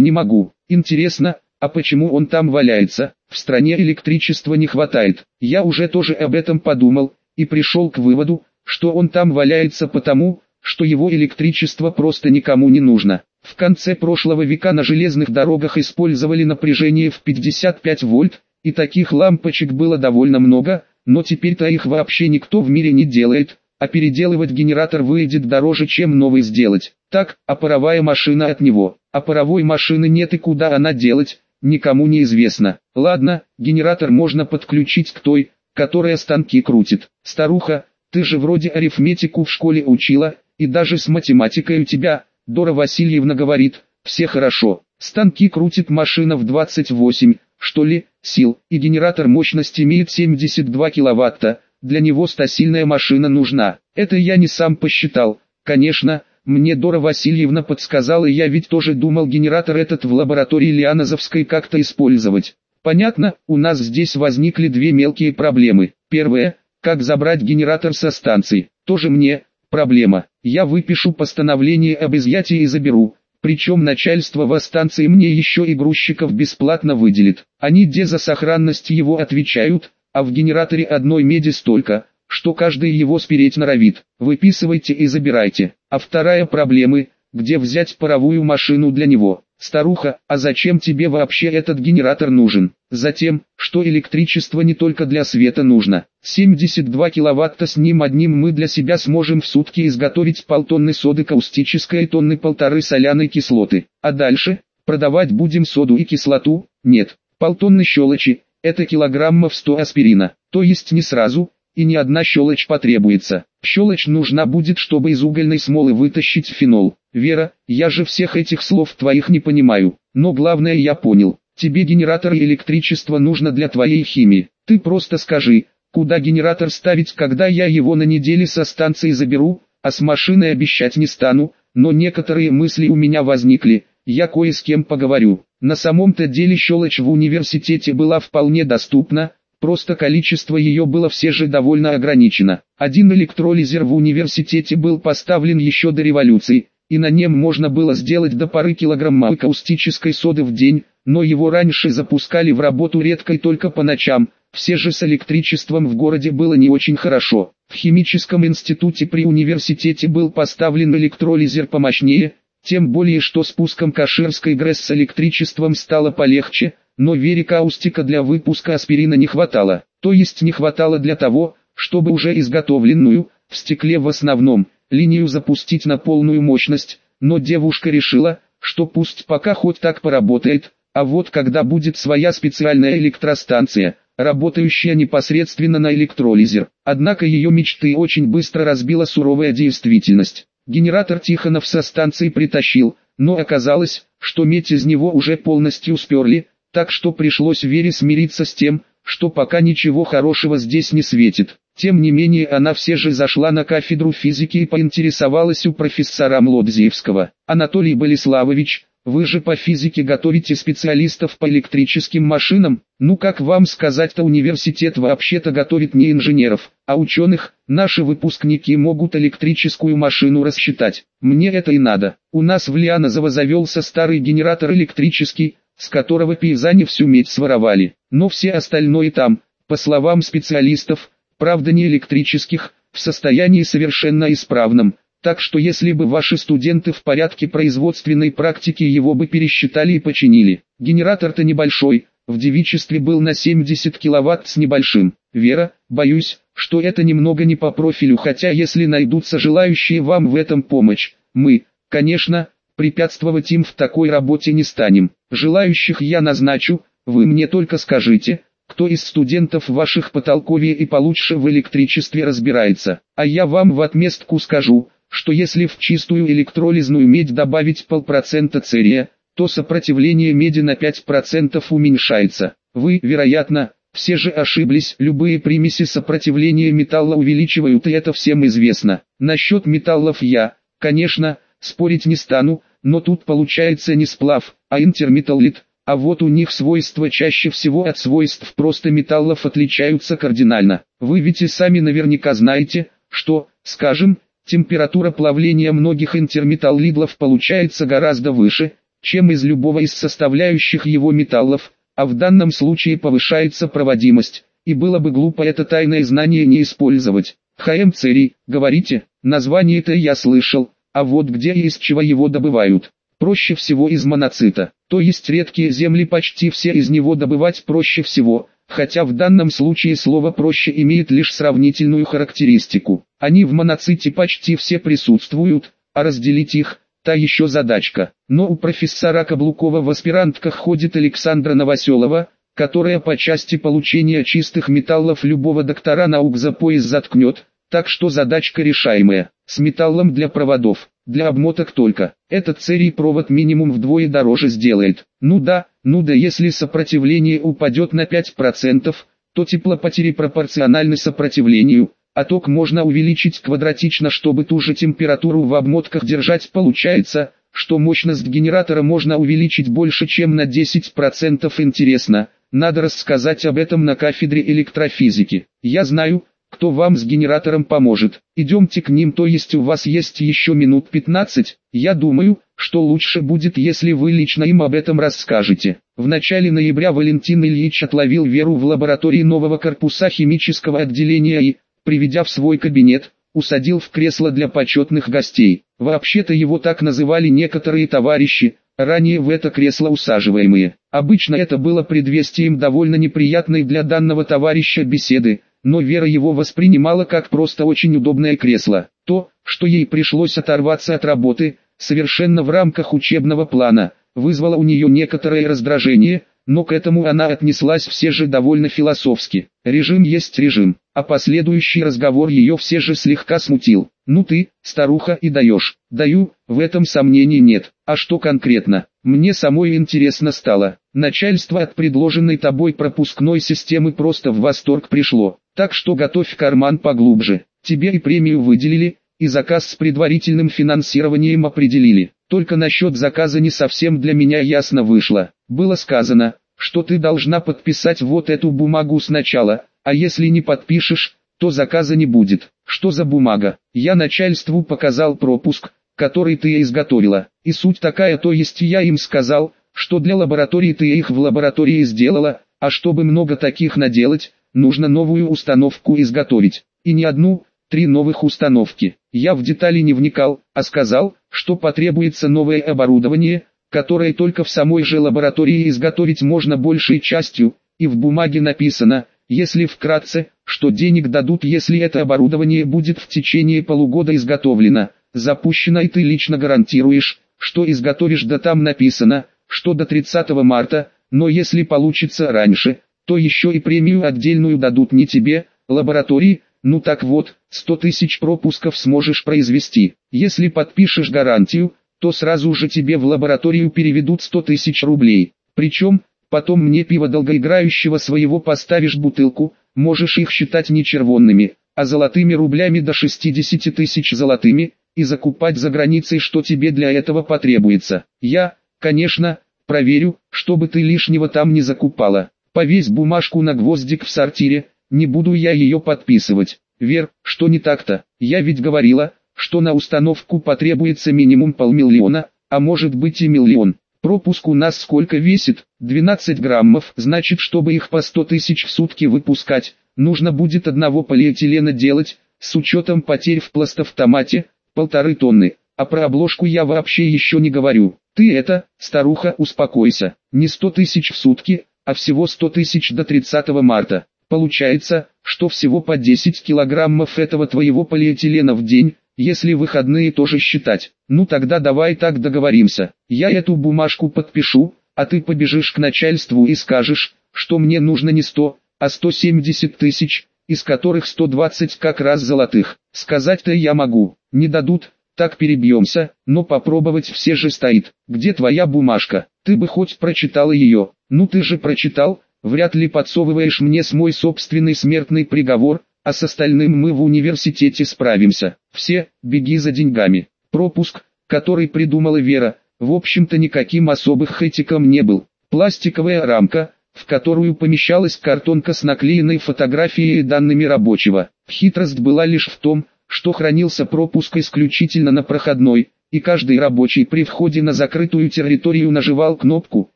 не могу. Интересно, а почему он там валяется? В стране электричества не хватает. Я уже тоже об этом подумал, и пришел к выводу, что он там валяется потому, что его электричество просто никому не нужно. В конце прошлого века на железных дорогах использовали напряжение в 55 вольт, и таких лампочек было довольно много, но теперь-то их вообще никто в мире не делает, а переделывать генератор выйдет дороже, чем новый сделать. Так, а паровая машина от него, а паровой машины нет и куда она делать, никому не известно. Ладно, генератор можно подключить к той, которая станки крутит. Старуха, ты же вроде арифметику в школе учила, и даже с математикой у тебя, Дора Васильевна говорит, все хорошо. Станки крутит машина в 28, что ли, сил, и генератор мощность имеет 72 киловатта, для него стасильная машина нужна. Это я не сам посчитал, конечно, мне Дора Васильевна подсказала, и я ведь тоже думал генератор этот в лаборатории Лианозовской как-то использовать. Понятно, у нас здесь возникли две мелкие проблемы. Первая, как забрать генератор со станции, тоже мне, проблема. Я выпишу постановление об изъятии и заберу. Причем начальство во станции мне еще и грузчиков бесплатно выделит. Они где за сохранность его отвечают, а в генераторе одной меди столько, что каждый его спереть норовит. Выписывайте и забирайте. А вторая проблемы, где взять паровую машину для него. Старуха, а зачем тебе вообще этот генератор нужен? Затем, что электричество не только для света нужно. 72 киловатта с ним одним мы для себя сможем в сутки изготовить полтонны соды каустической и тонны полторы соляной кислоты. А дальше, продавать будем соду и кислоту? Нет. Полтонны щелочи, это килограммов 100 аспирина. То есть не сразу, и ни одна щелочь потребуется. Щелочь нужна будет, чтобы из угольной смолы вытащить фенол. Вера, я же всех этих слов твоих не понимаю, но главное я понял. Тебе генератор и электричество нужно для твоей химии. Ты просто скажи, куда генератор ставить, когда я его на неделе со станции заберу, а с машиной обещать не стану, но некоторые мысли у меня возникли, я кое с кем поговорю. На самом-то деле щелочь в университете была вполне доступна, просто количество ее было все же довольно ограничено. Один электролизер в университете был поставлен еще до революции, и на нем можно было сделать до пары килограмма каустической соды в день, но его раньше запускали в работу редко и только по ночам, все же с электричеством в городе было не очень хорошо. В химическом институте при университете был поставлен электролизер помощнее, тем более что спуском Каширской ГРЭС с электричеством стало полегче, но Вере каустика для выпуска аспирина не хватало, то есть не хватало для того, чтобы уже изготовленную, в стекле в основном, линию запустить на полную мощность, но девушка решила, что пусть пока хоть так поработает, а вот когда будет своя специальная электростанция, работающая непосредственно на электролизер. Однако ее мечты очень быстро разбила суровая действительность. Генератор Тихонов со станции притащил, но оказалось, что медь из него уже полностью сперли, так что пришлось Вере смириться с тем, что пока ничего хорошего здесь не светит. Тем не менее она все же зашла на кафедру физики и поинтересовалась у профессора Млодзеевского. «Анатолий Болеславович, вы же по физике готовите специалистов по электрическим машинам? Ну как вам сказать-то университет вообще-то готовит не инженеров, а ученых, наши выпускники могут электрическую машину рассчитать. Мне это и надо. У нас в Лианозово завелся старый генератор электрический, с которого пейзане всю медь своровали. Но все остальное там, по словам специалистов, правда не электрических, в состоянии совершенно исправном. Так что если бы ваши студенты в порядке производственной практики его бы пересчитали и починили. Генератор-то небольшой, в девичестве был на 70 киловатт с небольшим. Вера, боюсь, что это немного не по профилю, хотя если найдутся желающие вам в этом помочь, мы, конечно, Препятствовать им в такой работе не станем. Желающих я назначу, вы мне только скажите, кто из студентов ваших потолковее и получше в электричестве разбирается. А я вам в отместку скажу, что если в чистую электролизную медь добавить полпроцента церия, то сопротивление меди на 5% уменьшается. Вы, вероятно, Все же ошиблись, любые примеси сопротивления металла увеличивают и это всем известно. Насчет металлов я, конечно, спорить не стану, но тут получается не сплав, а интерметаллит, а вот у них свойства чаще всего от свойств просто металлов отличаются кардинально. Вы ведь и сами наверняка знаете, что, скажем, температура плавления многих интерметаллидлов получается гораздо выше, чем из любого из составляющих его металлов, а в данном случае повышается проводимость, и было бы глупо это тайное знание не использовать. ХМ Церий, говорите, название-то я слышал, а вот где и из чего его добывают? Проще всего из моноцита, то есть редкие земли почти все из него добывать проще всего, хотя в данном случае слово «проще» имеет лишь сравнительную характеристику. Они в моноците почти все присутствуют, а разделить их – та еще задачка. Но у профессора Каблукова в аспирантках ходит Александра Новоселова, которая по части получения чистых металлов любого доктора наук за пояс заткнет, так что задачка решаемая. С металлом для проводов, для обмоток только. Этот церий провод минимум вдвое дороже сделает. Ну да, ну да если сопротивление упадет на 5%, то теплопотери пропорциональны сопротивлению, а ток можно увеличить квадратично, чтобы ту же температуру в обмотках держать получается, что мощность генератора можно увеличить больше чем на 10% интересно, надо рассказать об этом на кафедре электрофизики. Я знаю, кто вам с генератором поможет. Идемте к ним, то есть у вас есть еще минут 15, я думаю, что лучше будет, если вы лично им об этом расскажете. В начале ноября Валентин Ильич отловил Веру в лаборатории нового корпуса химического отделения и, приведя в свой кабинет, усадил в кресло для почетных гостей. Вообще-то его так называли некоторые товарищи, ранее в это кресло усаживаемые. Обычно это было предвестием довольно неприятной для данного товарища беседы, но Вера его воспринимала как просто очень удобное кресло. То, что ей пришлось оторваться от работы, совершенно в рамках учебного плана, вызвало у нее некоторое раздражение, но к этому она отнеслась все же довольно философски. Режим есть режим, а последующий разговор ее все же слегка смутил. «Ну ты, старуха, и даешь». «Даю, в этом сомнений нет. А что конкретно?» «Мне самой интересно стало. Начальство от предложенной тобой пропускной системы просто в восторг пришло. Так что готовь карман поглубже. Тебе и премию выделили, и заказ с предварительным финансированием определили. Только насчет заказа не совсем для меня ясно вышло. Было сказано, что ты должна подписать вот эту бумагу сначала, а если не подпишешь, то заказа не будет. Что за бумага? Я начальству показал пропуск, который ты изготовила. И суть такая, то есть я им сказал, что для лаборатории ты их в лаборатории сделала, а чтобы много таких наделать, нужно новую установку изготовить. И не одну, три новых установки. Я в детали не вникал, а сказал, что потребуется новое оборудование, которое только в самой же лаборатории изготовить можно большей частью, и в бумаге написано, если вкратце, что денег дадут, если это оборудование будет в течение полугода изготовлено, запущено и ты лично гарантируешь, что изготовишь да там написано, что до 30 марта, но если получится раньше, то еще и премию отдельную дадут не тебе, лаборатории, ну так вот, 100 тысяч пропусков сможешь произвести. Если подпишешь гарантию, то сразу же тебе в лабораторию переведут 100 тысяч рублей. Причем, потом мне пиво долгоиграющего своего поставишь бутылку, можешь их считать не червонными, а золотыми рублями до 60 тысяч золотыми, и закупать за границей что тебе для этого потребуется. Я, конечно, проверю, чтобы ты лишнего там не закупала. Повесь бумажку на гвоздик в сортире, не буду я ее подписывать. Вер, что не так-то? Я ведь говорила, что на установку потребуется минимум полмиллиона, а может быть и миллион. Пропуск у нас сколько весит? 12 граммов, значит чтобы их по 100 тысяч в сутки выпускать, нужно будет одного полиэтилена делать, с учетом потерь в пластовтомате, полторы тонны. А про обложку я вообще еще не говорю. Ты это, старуха, успокойся. Не 100 тысяч в сутки, а всего 100 тысяч до 30 марта. Получается, что всего по 10 килограммов этого твоего полиэтилена в день, если выходные тоже считать. Ну тогда давай так договоримся. Я эту бумажку подпишу, а ты побежишь к начальству и скажешь, что мне нужно не 100, а 170 тысяч, из которых 120 как раз золотых. Сказать-то я могу, не дадут, так перебьемся, но попробовать все же стоит. Где твоя бумажка? Ты бы хоть прочитала ее. Ну ты же прочитал, вряд ли подсовываешь мне с мой собственный смертный приговор, а с остальным мы в университете справимся. Все, беги за деньгами. Пропуск, который придумала Вера, в общем-то никаким особых хэтиком не был. Пластиковая рамка, в которую помещалась картонка с наклеенной фотографией и данными рабочего. Хитрость была лишь в том, что хранился пропуск исключительно на проходной, и каждый рабочий при входе на закрытую территорию нажимал кнопку,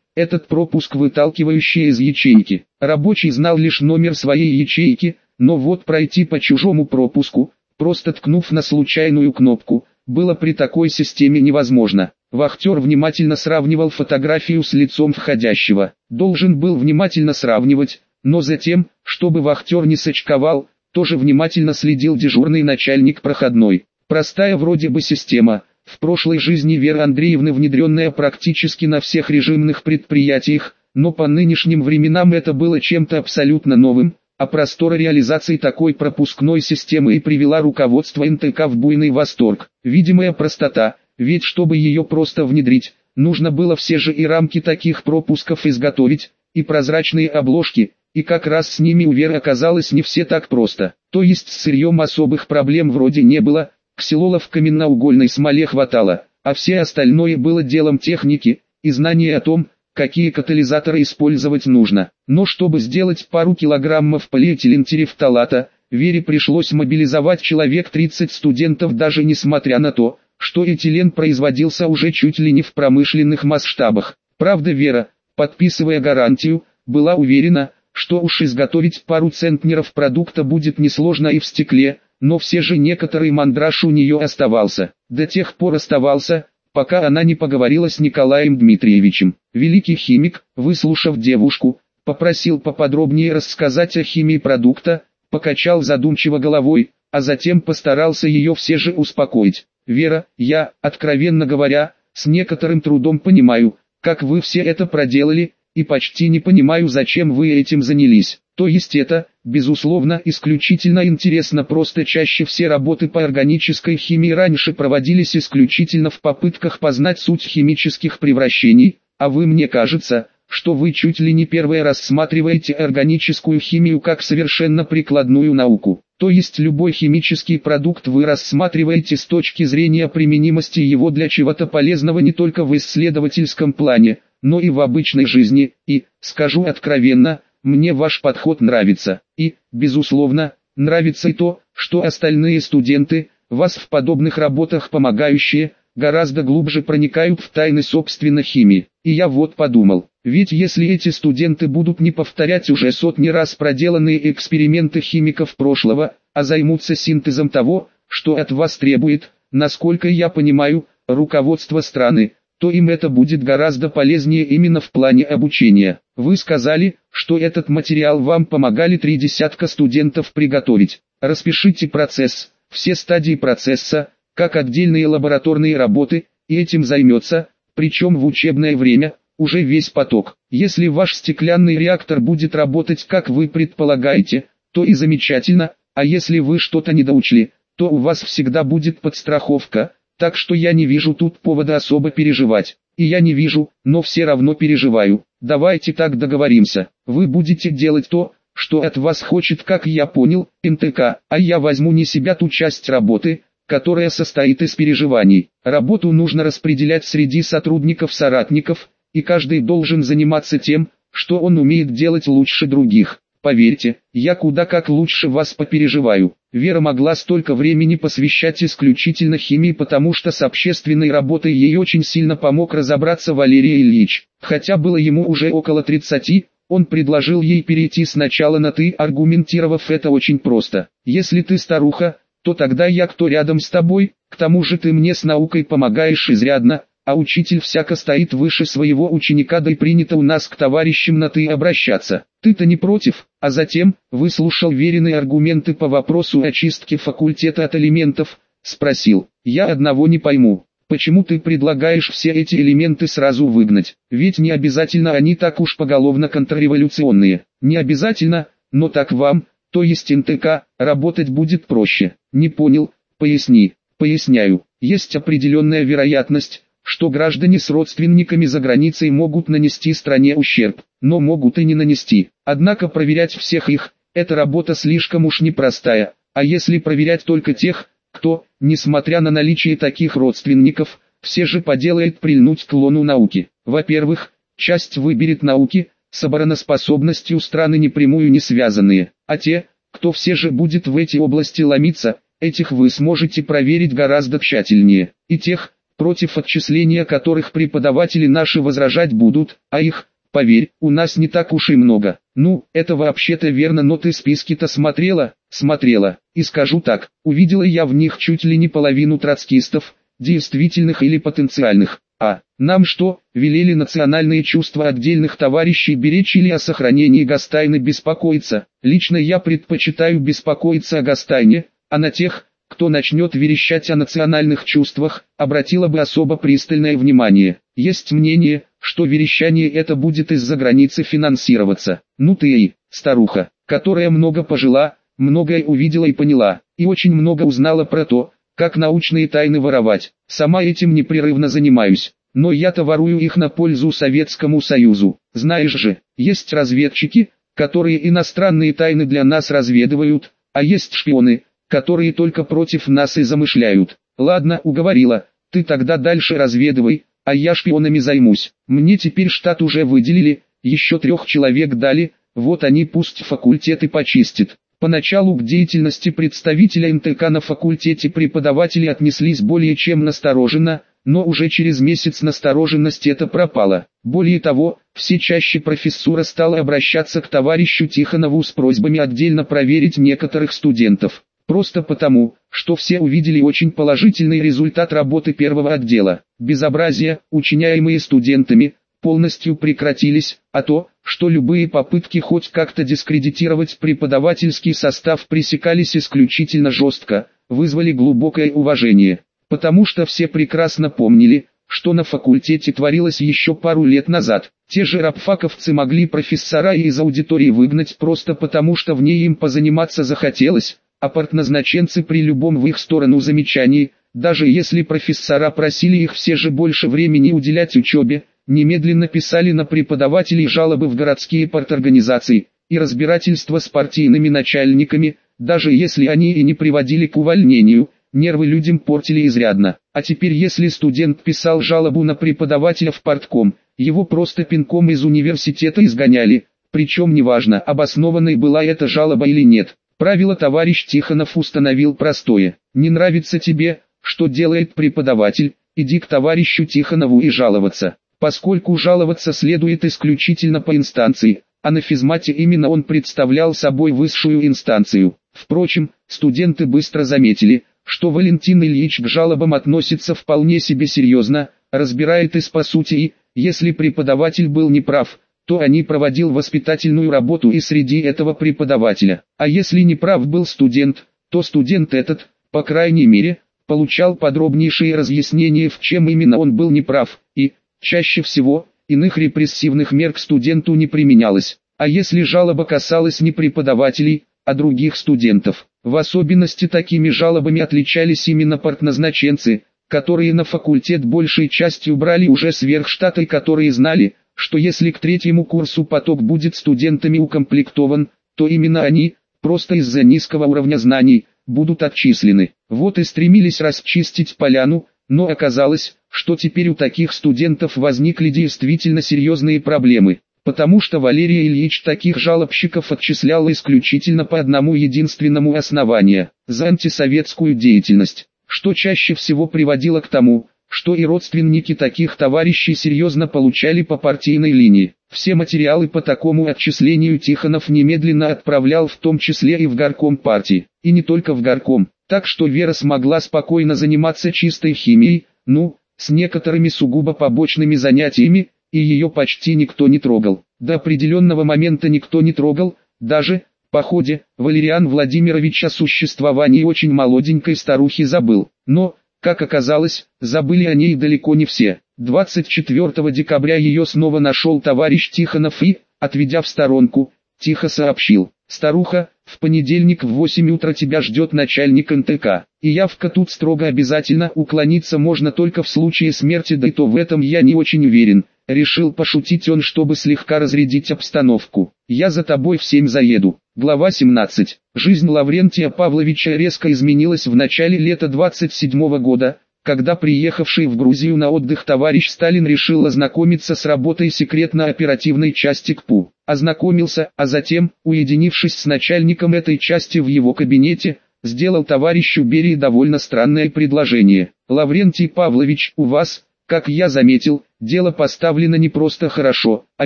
этот пропуск выталкивающий из ячейки. Рабочий знал лишь номер своей ячейки, но вот пройти по чужому пропуску, просто ткнув на случайную кнопку, было при такой системе невозможно. Вахтер внимательно сравнивал фотографию с лицом входящего. Должен был внимательно сравнивать, но затем, чтобы вахтер не сочковал, тоже внимательно следил дежурный начальник проходной. Простая вроде бы система, в прошлой жизни Веры Андреевны внедренная практически на всех режимных предприятиях, но по нынешним временам это было чем-то абсолютно новым, а простора реализации такой пропускной системы и привела руководство НТК в буйный восторг. Видимая простота, ведь чтобы ее просто внедрить, нужно было все же и рамки таких пропусков изготовить, и прозрачные обложки, и как раз с ними у Веры оказалось не все так просто. То есть с сырьем особых проблем вроде не было, ксилола в каменноугольной смоле хватало, а все остальное было делом техники, и знания о том, какие катализаторы использовать нужно. Но чтобы сделать пару килограммов полиэтилентерефталата, Вере пришлось мобилизовать человек 30 студентов даже несмотря на то, что этилен производился уже чуть ли не в промышленных масштабах. Правда Вера, подписывая гарантию, была уверена, что уж изготовить пару центнеров продукта будет несложно и в стекле, но все же некоторый мандраж у нее оставался. До тех пор оставался, пока она не поговорила с Николаем Дмитриевичем. Великий химик, выслушав девушку, попросил поподробнее рассказать о химии продукта, покачал задумчиво головой, а затем постарался ее все же успокоить. Вера, я, откровенно говоря, с некоторым трудом понимаю, как вы все это проделали, и почти не понимаю, зачем вы этим занялись. То есть это, безусловно, исключительно интересно, просто чаще все работы по органической химии раньше проводились исключительно в попытках познать суть химических превращений, а вы мне кажется, что вы чуть ли не первый рассматриваете органическую химию как совершенно прикладную науку. То есть любой химический продукт вы рассматриваете с точки зрения применимости его для чего-то полезного не только в исследовательском плане, но и в обычной жизни, и, скажу откровенно, мне ваш подход нравится, и, безусловно, нравится и то, что остальные студенты, вас в подобных работах помогающие, гораздо глубже проникают в тайны собственной химии. И я вот подумал, ведь если эти студенты будут не повторять уже сотни раз проделанные эксперименты химиков прошлого, а займутся синтезом того, что от вас требует, насколько я понимаю, руководство страны, то им это будет гораздо полезнее именно в плане обучения. Вы сказали, что этот материал вам помогали три десятка студентов приготовить. Распишите процесс, все стадии процесса, как отдельные лабораторные работы, и этим займется, причем в учебное время, уже весь поток. Если ваш стеклянный реактор будет работать как вы предполагаете, то и замечательно, а если вы что-то недоучли, то у вас всегда будет подстраховка, так что я не вижу тут повода особо переживать. И я не вижу, но все равно переживаю. Давайте так договоримся. Вы будете делать то, что от вас хочет, как я понял, НТК, а я возьму не себя ту часть работы, которая состоит из переживаний. Работу нужно распределять среди сотрудников-соратников, и каждый должен заниматься тем, что он умеет делать лучше других. Поверьте, я куда как лучше вас попереживаю. Вера могла столько времени посвящать исключительно химии, потому что с общественной работой ей очень сильно помог разобраться Валерий Ильич. Хотя было ему уже около 30, он предложил ей перейти сначала на «ты», аргументировав это очень просто. «Если ты старуха, то тогда я кто рядом с тобой, к тому же ты мне с наукой помогаешь изрядно, а учитель всяко стоит выше своего ученика, да и принято у нас к товарищам на «ты» обращаться. Ты-то не против?» А затем, выслушал веренные аргументы по вопросу очистки факультета от элементов, спросил, «Я одного не пойму, почему ты предлагаешь все эти элементы сразу выгнать? Ведь не обязательно они так уж поголовно контрреволюционные. Не обязательно, но так вам, то есть НТК, работать будет проще. Не понял, поясни, поясняю. Есть определенная вероятность, что граждане с родственниками за границей могут нанести стране ущерб, но могут и не нанести. Однако проверять всех их, эта работа слишком уж непростая, а если проверять только тех, кто, несмотря на наличие таких родственников, все же поделает прильнуть к лону науки. Во-первых, часть выберет науки, с обороноспособностью страны непрямую не связанные, а те, кто все же будет в эти области ломиться, этих вы сможете проверить гораздо тщательнее, и тех, против отчисления которых преподаватели наши возражать будут, а их, поверь, у нас не так уж и много. Ну, это вообще-то верно, но ты списки-то смотрела? Смотрела. И скажу так, увидела я в них чуть ли не половину троцкистов, действительных или потенциальных. А, нам что, велели национальные чувства отдельных товарищей беречь или о сохранении Гастайны беспокоиться? Лично я предпочитаю беспокоиться о Гастайне, а на тех, кто начнет верещать о национальных чувствах, обратила бы особо пристальное внимание. Есть мнение, что верещание это будет из-за границы финансироваться. Ну ты и, старуха, которая много пожила, многое увидела и поняла, и очень много узнала про то, как научные тайны воровать. Сама этим непрерывно занимаюсь, но я-то ворую их на пользу Советскому Союзу. Знаешь же, есть разведчики, которые иностранные тайны для нас разведывают, а есть шпионы, которые только против нас и замышляют. Ладно, уговорила, ты тогда дальше разведывай, а я шпионами займусь. Мне теперь штат уже выделили, еще трех человек дали, вот они пусть факультеты почистят. Поначалу к деятельности представителя МТК на факультете преподаватели отнеслись более чем настороженно, но уже через месяц настороженность это пропала. Более того, все чаще профессура стала обращаться к товарищу Тихонову с просьбами отдельно проверить некоторых студентов. Просто потому, что все увидели очень положительный результат работы первого отдела. Безобразия, учиняемые студентами, полностью прекратились, а то, что любые попытки хоть как-то дискредитировать преподавательский состав пресекались исключительно жестко, вызвали глубокое уважение. Потому что все прекрасно помнили, что на факультете творилось еще пару лет назад. Те же рабфаковцы могли профессора из аудитории выгнать просто потому, что в ней им позаниматься захотелось, а партназначенцы при любом в их сторону замечании, даже если профессора просили их все же больше времени уделять учебе, немедленно писали на преподавателей жалобы в городские парторганизации и разбирательства с партийными начальниками, даже если они и не приводили к увольнению, нервы людям портили изрядно. А теперь если студент писал жалобу на преподавателя в партком, его просто пинком из университета изгоняли, причем неважно, обоснованной была эта жалоба или нет. Правило товарищ Тихонов установил простое. Не нравится тебе, что делает преподаватель, иди к товарищу Тихонову и жаловаться. Поскольку жаловаться следует исключительно по инстанции, а на физмате именно он представлял собой высшую инстанцию. Впрочем, студенты быстро заметили, что Валентин Ильич к жалобам относится вполне себе серьезно, разбирает из по сути и, если преподаватель был неправ, то они проводил воспитательную работу и среди этого преподавателя. А если не прав был студент, то студент этот, по крайней мере, получал подробнейшие разъяснения в чем именно он был неправ, и, чаще всего, иных репрессивных мер к студенту не применялось. А если жалоба касалась не преподавателей, а других студентов, в особенности такими жалобами отличались именно партназначенцы, которые на факультет большей частью брали уже сверх штата и которые знали, что если к третьему курсу поток будет студентами укомплектован, то именно они, просто из-за низкого уровня знаний, будут отчислены. Вот и стремились расчистить поляну, но оказалось, что теперь у таких студентов возникли действительно серьезные проблемы, потому что Валерий Ильич таких жалобщиков отчислял исключительно по одному единственному основанию – за антисоветскую деятельность, что чаще всего приводило к тому, что и родственники таких товарищей серьезно получали по партийной линии. Все материалы по такому отчислению Тихонов немедленно отправлял в том числе и в горком партии, и не только в горком, так что Вера смогла спокойно заниматься чистой химией, ну, с некоторыми сугубо побочными занятиями, и ее почти никто не трогал. До определенного момента никто не трогал, даже, по ходе, Валериан Владимирович о существовании очень молоденькой старухи забыл. Но, как оказалось, забыли о ней далеко не все. 24 декабря ее снова нашел товарищ Тихонов и, отведя в сторонку, тихо сообщил. Старуха, в понедельник в 8 утра тебя ждет начальник НТК. И явка тут строго обязательно, уклониться можно только в случае смерти, да и то в этом я не очень уверен. Решил пошутить он, чтобы слегка разрядить обстановку. Я за тобой в семь заеду. Глава 17. Жизнь Лаврентия Павловича резко изменилась в начале лета 27 года, когда приехавший в Грузию на отдых товарищ Сталин решил ознакомиться с работой секретно-оперативной части КПУ. Ознакомился, а затем, уединившись с начальником этой части в его кабинете, сделал товарищу Берии довольно странное предложение. «Лаврентий Павлович, у вас, как я заметил, дело поставлено не просто хорошо, а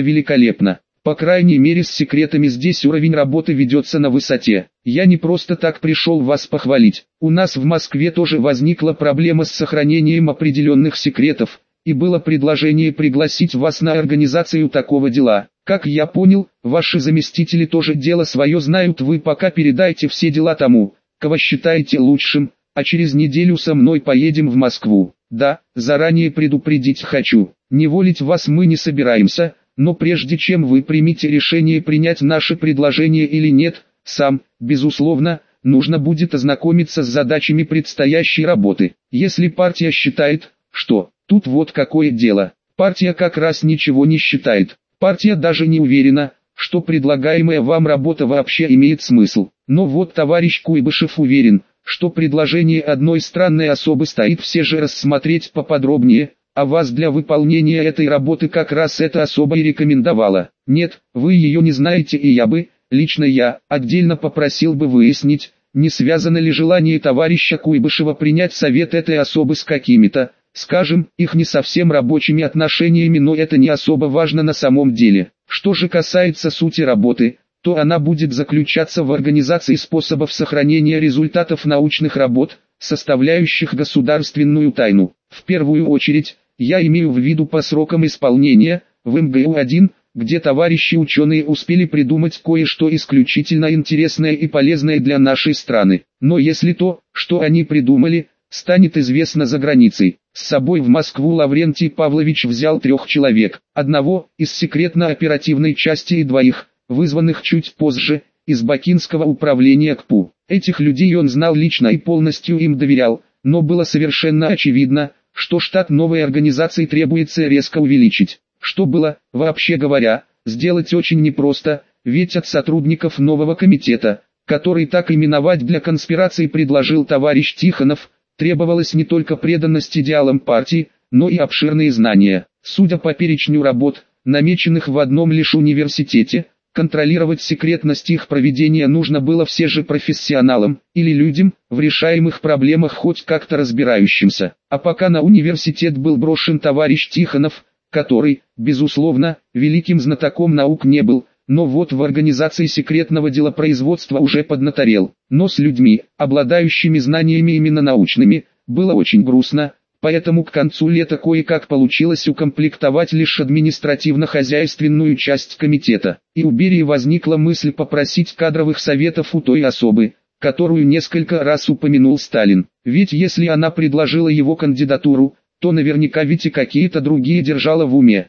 великолепно. По крайней мере с секретами здесь уровень работы ведется на высоте. Я не просто так пришел вас похвалить. У нас в Москве тоже возникла проблема с сохранением определенных секретов, и было предложение пригласить вас на организацию такого дела. Как я понял, ваши заместители тоже дело свое знают, вы пока передайте все дела тому, кого считаете лучшим, а через неделю со мной поедем в Москву. Да, заранее предупредить хочу, не волить вас мы не собираемся, но прежде чем вы примете решение принять наше предложение или нет, сам, безусловно, нужно будет ознакомиться с задачами предстоящей работы. Если партия считает, что, тут вот какое дело, партия как раз ничего не считает, партия даже не уверена, что предлагаемая вам работа вообще имеет смысл. Но вот товарищ Куйбышев уверен, что предложение одной странной особы стоит все же рассмотреть поподробнее, а вас для выполнения этой работы как раз эта особа и рекомендовала. Нет, вы ее не знаете и я бы, лично я, отдельно попросил бы выяснить, не связано ли желание товарища Куйбышева принять совет этой особы с какими-то, скажем, их не совсем рабочими отношениями, но это не особо важно на самом деле. Что же касается сути работы, то она будет заключаться в организации способов сохранения результатов научных работ, составляющих государственную тайну. В первую очередь, я имею в виду по срокам исполнения, в МГУ-1, где товарищи ученые успели придумать кое-что исключительно интересное и полезное для нашей страны. Но если то, что они придумали, станет известно за границей, с собой в Москву Лаврентий Павлович взял трех человек, одного из секретно-оперативной части и двоих, вызванных чуть позже, из Бакинского управления КПУ. Этих людей он знал лично и полностью им доверял, но было совершенно очевидно, что штат новой организации требуется резко увеличить. Что было, вообще говоря, сделать очень непросто, ведь от сотрудников нового комитета, который так именовать для конспирации предложил товарищ Тихонов, требовалось не только преданность идеалам партии, но и обширные знания. Судя по перечню работ, намеченных в одном лишь университете, Контролировать секретность их проведения нужно было все же профессионалам, или людям, в решаемых проблемах хоть как-то разбирающимся. А пока на университет был брошен товарищ Тихонов, который, безусловно, великим знатоком наук не был, но вот в организации секретного делопроизводства уже поднаторел. Но с людьми, обладающими знаниями именно научными, было очень грустно, поэтому к концу лета кое-как получилось укомплектовать лишь административно-хозяйственную часть комитета. И у Берии возникла мысль попросить кадровых советов у той особы, которую несколько раз упомянул Сталин. Ведь если она предложила его кандидатуру, то наверняка ведь и какие-то другие держала в уме.